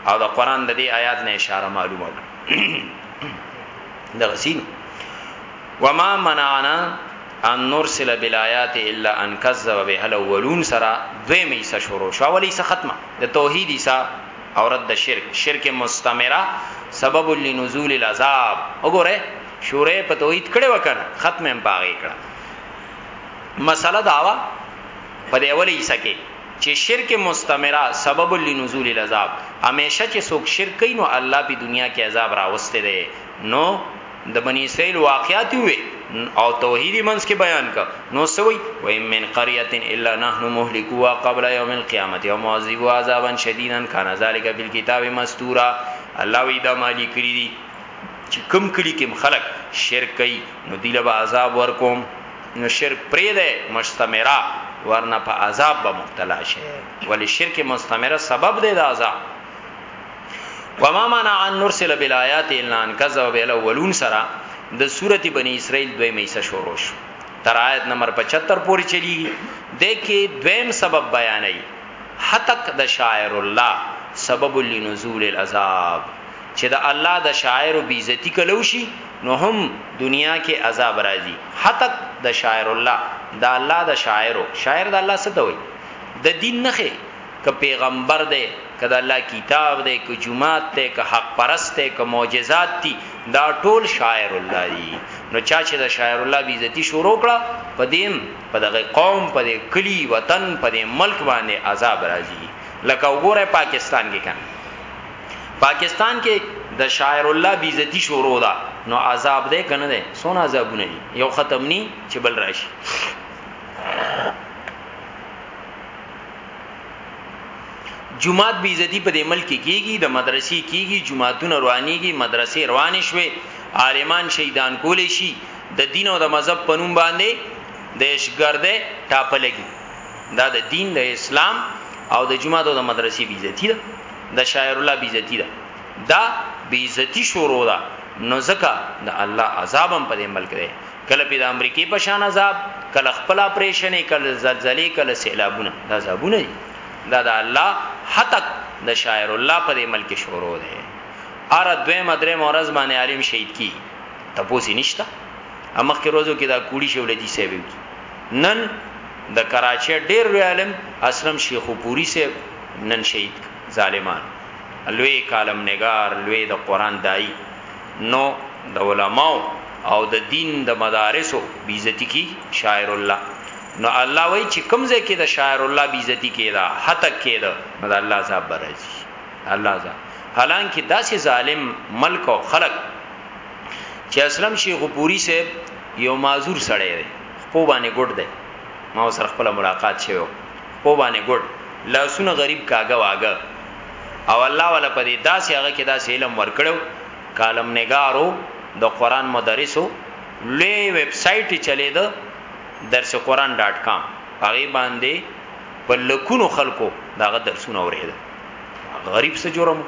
او د قران د دې آیات نه اشاره معلومه ده دغه سین وما منعنا ان نرسل بالآیات الا ان کذب بها الاولون سرا دوی می سره شروع شو اولی سره ختمه د توحید ایسا او رد شرک شرک مستمره سبب لنزول العذاب وګوره شورې په توحید کړه وکړه ختم هم باغې کړه مسله داوا په دې اول حصہ کې چې شرک مستمره سبب لنزول العذاب همیشه چې څوک شرک کوي نو الله په دنیا کې عذاب راوستي دی نو د بنی اسرائیل واقعات وي او توحیدی منس کې بیان کا نو سوی و من قريه الا نحن مهلكوا قبل يوم القيامه يوم عذاب عذابا شديدا كان ذلك بالكتاب مستورا الله وی دا مالی کړی دي چې کوم کلی کې خلک شرک کوي نو دی له عذاب ورکوم نو شرک پرې ده مستمره ورنه په عذاب به مبتلا شي ولی شرک مستمره سبب دی د عذاب وما منع ان نرسل بالآیات الا ان كذب بالاولون سرا د سورته بنی اسرائیل دوی مېسه شروع شو تر آیت نمبر 75 پورې چلی د کې دویم سبب بیانای حتک د شاعر الله سبب لنزول العذاب چه د الله د شاعرو بی عزتی کله وشی نو هم دنیا کی عذاب راځی حتک د شاعر الله د الله د شاعرو شاعر د الله څه ته وایی د دین نښی که پیغمبر دی که د الله کتاب دی که جمعات دی که حق پرست دی که معجزات دی دا ټول شاعر الله دی نو چا چه د شاعر الله بی عزتی شروع کړه پدیم پدغه قوم پدې کلی وطن پدې ملک باندې عذاب راځی لکه وګوره پاکستان کې کنه پاکستان کې د شاعر الله بیزتی شروع ده نو عذاب ده کنه ده سونه عذابونه دي یو ختم ني چې بل راشي جمعات بیزتی په دې ملک کېږي د مدرسې کېږي جمعاتونه روانيږي مدرسې روان شوي عالمان شهیدان کول شي د دین او د مذهب په نوم باندې د اشګرده ټاپلګي دا د دین د اسلام او د جمعه د مدرسې بیزتی ده د شاعر الله بیزتی ده دا بیزتی شروع ده نو زکه د الله عذاب هم په دې ملک دی کله په د امریکای په شان عذاب کله خپل اپریشن کله زلزلې کله سیلابونه دا عذابونه دي دا د الله حتک د شاعر الله په دې ملک شروع ده ار دوی مدرې مورز باندې عالم شهید کی تپوسی نشتا امخ کې روزو کې دا کوړی شولې دي سیوي نن د کراچۍ ډیر ویالم اسلم شیخو پوری سیب نن شهید ظالمان لوی کالم نگار لوی د قران دای نو د علماو او د دین د مدارسو بیزتی کی شاعر الله نو الله وای چې کمزه کې د شاعر الله بیزتی کیدا هتک کیدا نو د الله عذاب برازي الله عذاب حالانکه داسې ظالم ملک او خلق چې اسلم شیخ پوری صاحب یو معذور سړی دی خو باندې ګډ دی ما سره خپل ملاقات شوه پو باندې ګډ لاسونه غریب کاګه واګه او الله ولا په دې داسې هغه کې داسې علم ورکړو کالم نګارو د قران مدرسو لوی ویب سایټ چلیده درس قران ډاټ کام هغه باندې په لکونو خلکو داغه درسونه اوریدل غریب څه جرم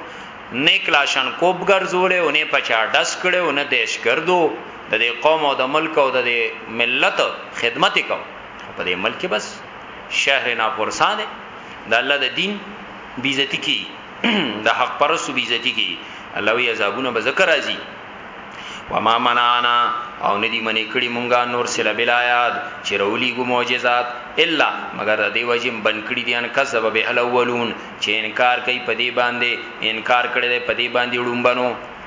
نه کلاشن کوب ګرځولې او نه پچا ډس کړي او نه دیش ګرځو د دې قوم او د ملک او د دې ملت خدمت کو په دې ملک بس شهر ناپورسا دی د الله د دین بیزتی کی د حق پرسو بیزتی کی الله وی عذابونه به ذکر راځي وما منعنا او ندی منی کړي مونږه نور سره بل آیات چې رولی ګو معجزات الا مگر د دې وجه بن کړي دي ان کذب به الاولون چې انکار کوي په دې باندې انکار کړي په دې باندې ډومبنو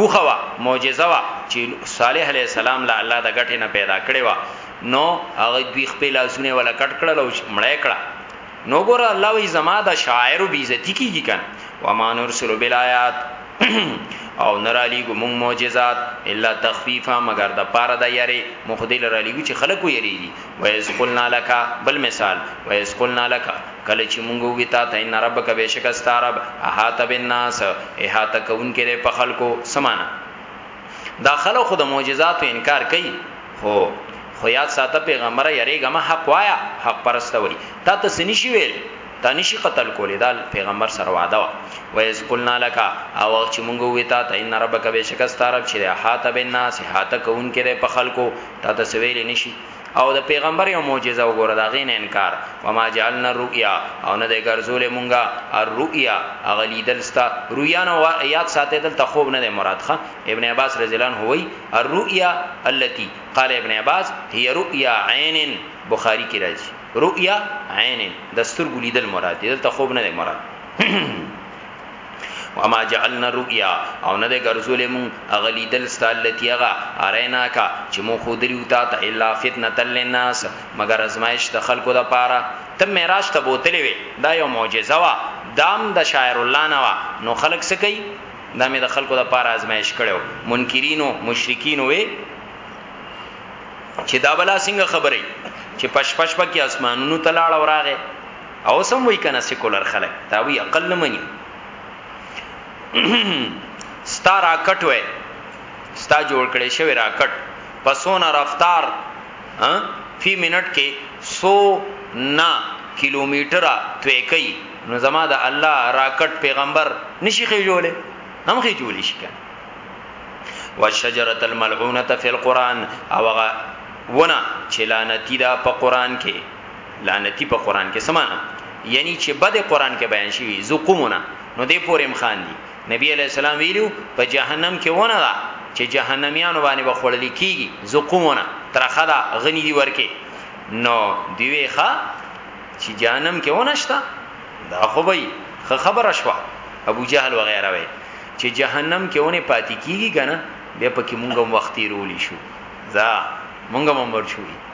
اوخه وا معجزه وا چې صالح علی السلام لا الله د غټه نه پیدا کړي وا نو هغه دوی خپل لاسونه ولا کټ کړل او مړای کړه نو ګور الله وی زما د شاعر بی عزتی کیږي کن و ما نرسل بالایات او نرالی ګو مون معجزات الا تخفیفا مگر د پاره د یری مخدل رالی ګو چې خلکو یریږي و یذ قلنا لك بل مثال و یذ قلنا لك کله چې مونږ وی تا ته ان ربک بشک استارب احاط بالناس احاط کون کې په خلکو سمانا دا خلک خود معجزات انکار کوي هو خو یاد ساته پیغمبر یریګه ما حق وایا حق پرست وای تا ته سنی شي ویل تا نشي قتل کولې دا پیغمبر سره وعده وا ویس قلنا لك او وخت چې مونږ وې تا ته ان ربک به شکست عرب چې حاته بالناس حاته کون کې په خلکو تا ته سویل نشي او د پیغمبر یو معجزه وګوره دا غین انکار وما جعلنا الرؤيا او نه د ګرځول مونږه الرؤيا اغلیدل ستا رؤيا نو یاد ساتي دل تخوب نه دی مراد خان ابن عباس رضی الله عنه وی الرؤيا التي قال ابن عباس هي رؤيا عين بخاری کی راځي رؤيا عين دستور ګلیدل مراد دل تخوب نه دی مراد وما جعلنا الرؤيا او نه د ګرځولې مون اغلی دل ستالتی هغه ارینا کا چې مو خو دریو تا ته الا فتنه للناس مگر ازمایش د خلکو د پاره ته معراج ته بوتلې وي دا یو معجزه وا دام د شاعر الله نه وا نو خلک سکی دا مې د خلکو د پاره ازمایش کړو منکرینو مشرکینو وي چې دا بلا څنګه خبرې چې پشپش پکې اسمانونو تلاړ اوراغه او سم وای کنه سیکولر خلک دا وی عقل نه مني ستا راکټ وای ستا جوړ کړي شوی راکټ پسونه رفتار ها فی منټ کې 100 نا کیلومتر توې کوي نو زما د الله راکټ پیغمبر نشي خېجولې هم خېجولې شي کنه والشجره الملعونه فی القران او ونه چلانتی دا په قران کې لعنتی په قران کې سمانه یعنی چې بد قران کې بیان شوی زقومونه نو دې پورې امخان دي نبی علی السلام ویلو په جهنم کې ونه دا چې جهنميان باندې بخړل کیږي زقومونه ترخه دا غنی دی ورکه نو دیوی ښا چې جهنم کې ونه شتا دا خو به خبره شوه ابو جهل وغیرہ وی چې جهنم کې ونه پاتې کیږي کنه بیا پکې مونږه وخت تیرول شو دا مونږه ممر شوې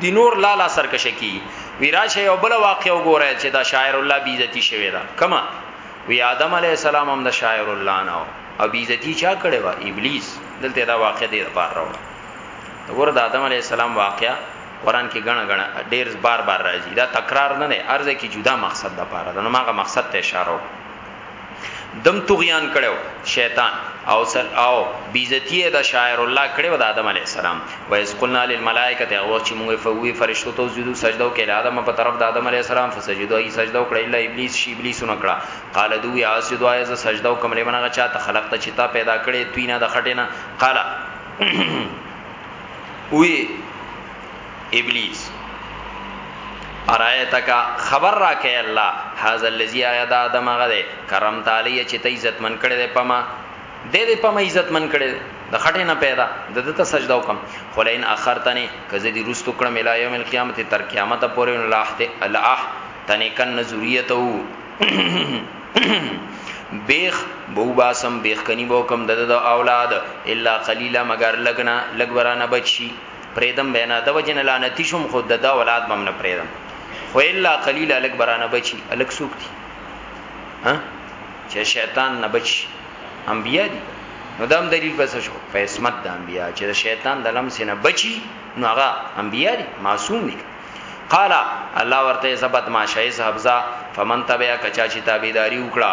دی نور لالا سرکشه کی وی راشه یو بل واقع وګوره چې دا شاعر الله بی عزتی شوی دا کما وی آدم علی السلام هم د شاعر الله نه او بی عزتی چا کړي وا ابلیس دلته دا واقع دی بار راو وګوره د آدم علی السلام واقعا قران کې غنه غنه ډیر بار بار راځي دا تکرار نه نه ارزه کې جدا مقصد د پاره دا نو ماغه مقصد ته اشاره وکړه دم طغیان کړو شیطان او سر او بیزتی د شاعر الله کړو د آدم علی السلام و اس قلنا للملائکه ته وخت چې موږ فوی فرشتو ته سجدو سجده وکړه آدم په طرف د آدم علی السلام فسجدو ای سجده وکړه الا ابلیس شی ابلیس نه کړه قال دو یا سجدو ای ز سجده وکم لمنغه چا ته خلق ته چې تا پیدا کړې دوی نه د خټینه قال وی ابلیس ارایتک خبر را کې الله هاذا الذی ایدا ادم غده کرم تعالی چې ته عزت من کړي ده پما دې دې پما عزت من کړي د خټه نه پیدا د دې ته سجده وکم خلین اخرتنی کزه دې رست کړم الی یوم القیامت تر قیامت پورې الله ته الله تنه کن نذریته بیخ بو باسم بیخ کنی بو کم د د اولاد الا قلیلا مگر لگنا لګورانه بچی پریدم بینا د وجن لعنتی شم خود د اولاد بم نه پریدم خو الا قلیل الک برانه بچي الک سوک دي ها چې شیطان نه بچي انبیا دي نو دام دلیل بس شو په اسمت د انبیا چې شیطان د لمس نه بچي نو هغه انبیا دي معصوم دي قال الله ورته زبد ما شای صاحبزا فمن تبع کچا چې تابعداري وکړه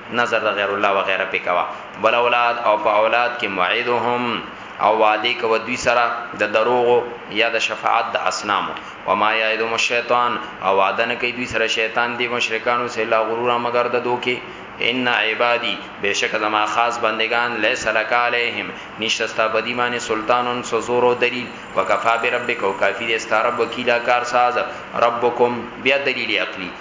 نظر د غیر الله وغیره پې کوه بل اولاد او په اولاد کې معیدهم او وعده کو دوی سره د دروغو یا د شفاعت د اسنامو و ما یعدهم الشیطان او وعده نه کوي دوی سره شیطان دی مشرکانو سه لا غرور مگر د دوکي ان عبادی بشک زما خاص بندگان لیس لک علیہم نشستا بدی معنی سلطانن سزور او دلیل وکفا بربک او کافی دستا رب وکیلا کار ساز ربکم بیا دلیل عقلی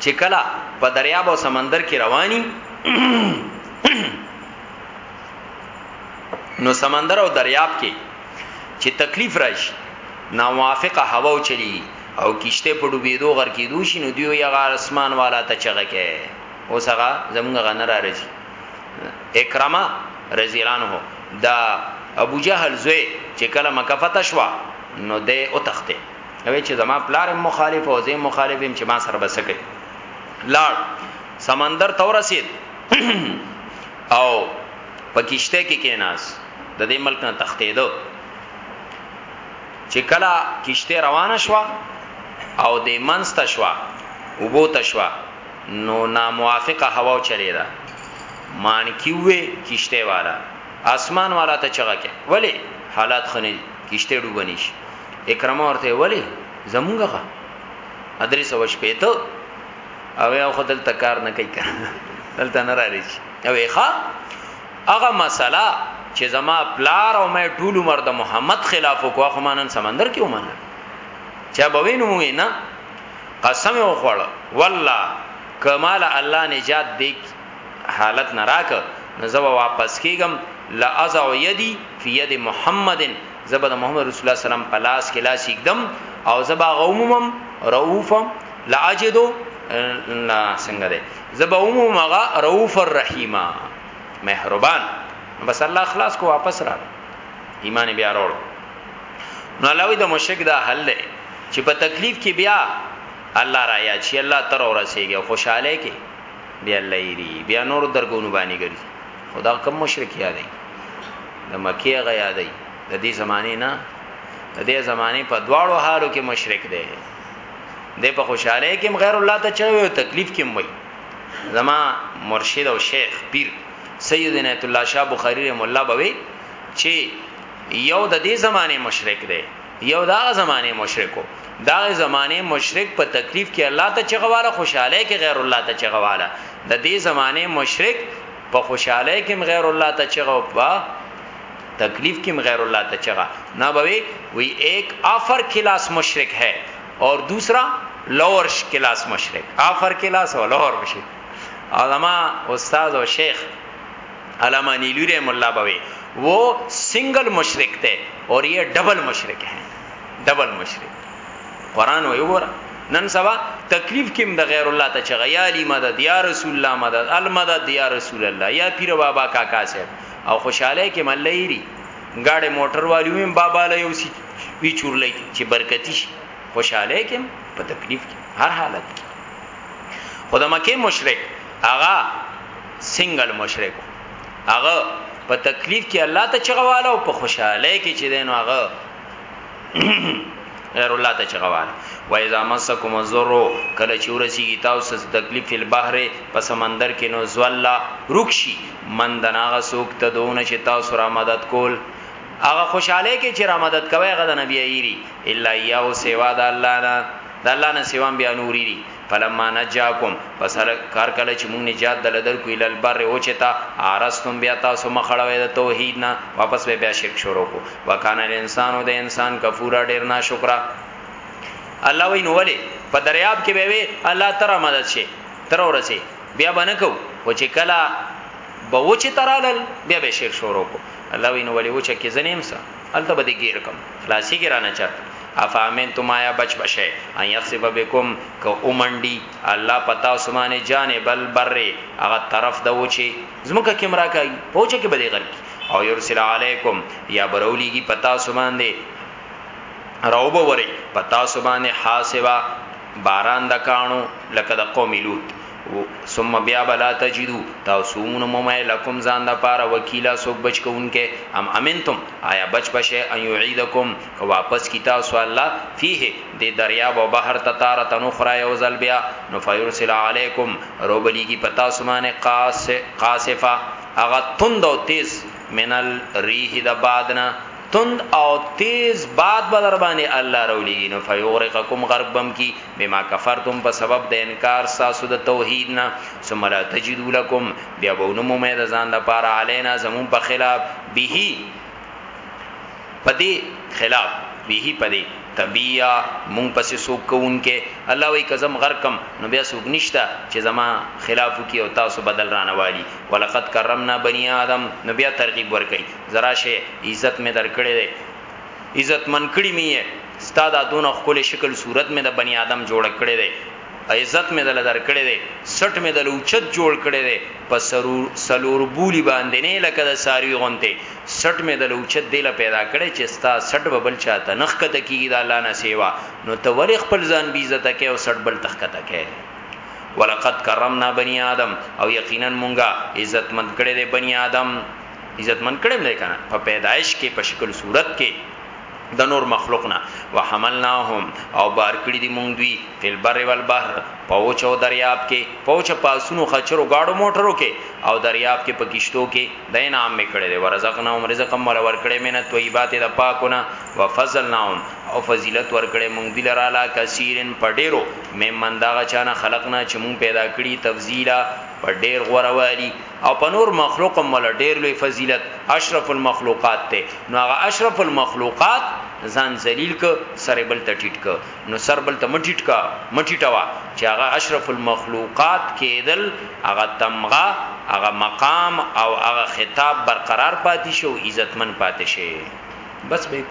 چې کله په دریاب او سمندر کې رواني نو سمندر او دریاب کې چې تکلیف راشي ناموافقه هوا او چلی او کشته په ډوبېدو غر کې دوشي نو دیو یا غار اسمان والا ته چغه کې اوس هغه زمونږ غنر راځي اکرامه رضی الله عنه دا ابو جهل زوی چې کله مکه فتح شو نو د او تخته نو چې زما پلار مخالف او زه مخالف يم چې ما سره بسکه لاړ سمندر ته ورسید او په کشته کې کېناس د دې ملک نه تختیدو چې کله کشته روانه شو او د منځ ته شو وبو ته شو نو ناموافقه هوا چلی دا مان کیوې کشته والا اسمان والا ته چغه کې ولی حالات خنې کشته ډوبنی شي اکرمه ورته ولی زمونږه ادري سو شپېته او یو خدل تکار نه کوي دلته نه راځي او ښا هغه مسله چې زما پلار او مې ټول عمر د محمد خلاف وکوا خو مانن سمندر کې ومنه چا به وینو مو نه قسم او خوړ والله کمال الله نجات دې حالت نه راک نزو واپس کیګم لا ازع یدی فی ید محمدن زبد محمد رسول الله سلام په لاس کې لاس یکدم او زبا غومم رؤوفم لاجدو نا څنګه ده زبا عموم هغه رؤوف الرحیمه مهربان بس الله خلاص کو واپس را ایمان بیا راوړ نو علاوه د مشک دا حل دی چې په تکلیف کې بیا الله را یاد شي الله تر اورسیږي خوشاله کې بیا الله یې بیا نور درګونو باندې ګرځي خدا کوم مشرک یادای د مکی هغه یادای د دې زمانه نه د دې زمانه په دواړو حالو کې مشرک دی د په خوشاله کې غیر الله ته چوي او تکلیف کې وي زما مرشد او شیخ پیر سید عنایت الله شاه بخاری رحم الله بوي چې یو د دې زمانه مشرک دی یو دا زمانه مشرکو دا زمانه مشرک په تکلیف کې الله ته چغواله خوشاله کې غیر الله ته چغواله د دې زمانه مشرک په خوشاله کې غیر الله ته چغو په تکلیف کې غیر الله ته چغا نه بوي وی ایک آفر کلاس مشرک ہے اور دوسرا لوور کلاس مشرک آفر کلاس او لوور مشرک علما استاد او شیخ علامہ نیلوی رحم الله بوي وہ سنگل مشرک ته اور یہ ډبل مشرک ہیں ډبل مشرک قران وی وګوره نن سبا تکلیف کیم د غیر الله ته چغه یا علی مدد یا رسول الله مدد المدد یا رسول الله یا پیر بابا کاکا صاحب او خوشاله کې ملایری گاډه موټر والی ویم بابا له یو سی وی چورلای چې برکتی شي خوشاله کې په تکلیف کې هر حالت کې خدامکه مشرک آغا سنگل مشرکو هغه په تکلیف کې الله ته چغواله او په خوشاله کې چې دین هغه غیر الله ته چغواله و اذا مسکم الذر کله چې ورسیږي تاسو ته تکلیف په بحر په سمندر کې نو زولا رکشي من دناغه سوک ته دون چې تاسو را مدد کول هغه خوشاله کې چې را مدد کوي هغه د نبی ایری الا یاو سیوا د الله نه د الله نه سیوا بیا نوري فلما نجاکم پس هر کار کله چې مونږ نجات دل در کوی لل بر او چتا ارستم بیا تاسو مخړوي د توحید نه واپس به بیا شرک شروع کو وکانه الانسان او د انسان کفور ډیر نه شکر الله وین ولی په دریاب کې به وی الله تر مدد شي تر ورسه بیا باندې کو او چې کلا به و چې ترالل بیا به شرک شروع کو الله وین ولی و چې کې زنیم سره هلته به دې ګیر کم خلاصیږي رانه چرته افامنتم آیا بچ بشه ان یخسف بكم که اومنډي الله پتا سمانه جانب البر هغه طرف د وچی زمکه کیم راکای پوچه کې بدی غرق او یرسل علیکم یا برولیږي پتا سمان دی راوب وری پتا سمانه حاسبا باران د کانو لکه د قوم لوط ثم بیا بلا تجدو تاسو مون ممه لکم ځان د پاره وکیلا سوک بچ کوونکې ام امنتم آیا بچ بشه ان یعیدکم که واپس کی تاسو الله فیه د دریاب او بحر تتار تنخرا یو ځل بیا نو فیرسل علیکم روبلیږي پتا سمانه قاص قاصفه اغه تند او تیز منل ریه د بادنا تند او تیز باد به در باندې الله راولېږي نو فیغرقکم غرق بم کی بما کفرتم په سبب د انکار تاسو د توحید نه ثم لا تجدو لکم بیا به نو مې د ځان د پاره علینا زمون په خلاف به پدې خلاف به پدې تبیا مونږ پسې سوق کوونکې الله وی کزم غرقم نو بیا سوق نشتا چې زما خلاف کی او تاسو بدل رانه والی ولقد کرمنا بنی آدم نو بیا ترغیب ورکړي زراشه عزت می درکړی دی عزت من کړی می ستا دا دون خپل شکل صورت می د بنی آدم جوړ کړی دی عزت می دل درکړی دی سټ می دل اوچت جوړ کړی دی په سرور سلور بولی باندې نه لکه د ساروی غونته سټ می دل اوچت دی له پیدا کړی چې ستا سټ به بل چاته نخ کته کیږي د الله نه سیوا نو ته ولی خپل ځان بی عزت کې او سټ بل تخکته کې ولقد کرمنا بنی آدم او یقینا مونږه عزت مند کړی دی بنی آدم عزتمن کړم نه کنه په پیدایش کې په شکل صورت کې د نور مخلوقنا وحملناهم او بار کړی دی مونږ دوی فل بر ول بحر پوچو دریاب کې پوچ پاسونو خچرو گاډو موټرو کې او دریاب کې په کشتو کې د انعام میکړه دی ورزقنا هم رزق هم ور ورکړې مینه طیبات د پاکونه وفضلناهم او فضیلت ورکړې مونږ دی لراله کثیرن پډیرو مې من دا چانه خلقنا چې مونږ پیدا کړی تفضیلا پډیر غوروالی او په نور مخلوق هم ول ډیر لوی فضیلت اشرف المخلوقات ته نو هغه اشرف المخلوقات ځان ذلیل ک سر بل ته ټیټ ک نو سر بل ته مټیټ کا مټیټوا چې هغه اشرف المخلوقات کېدل هغه تمغه هغه مقام او هغه خطاب برقرار پاتې شو عزتمن پاتې شي بس به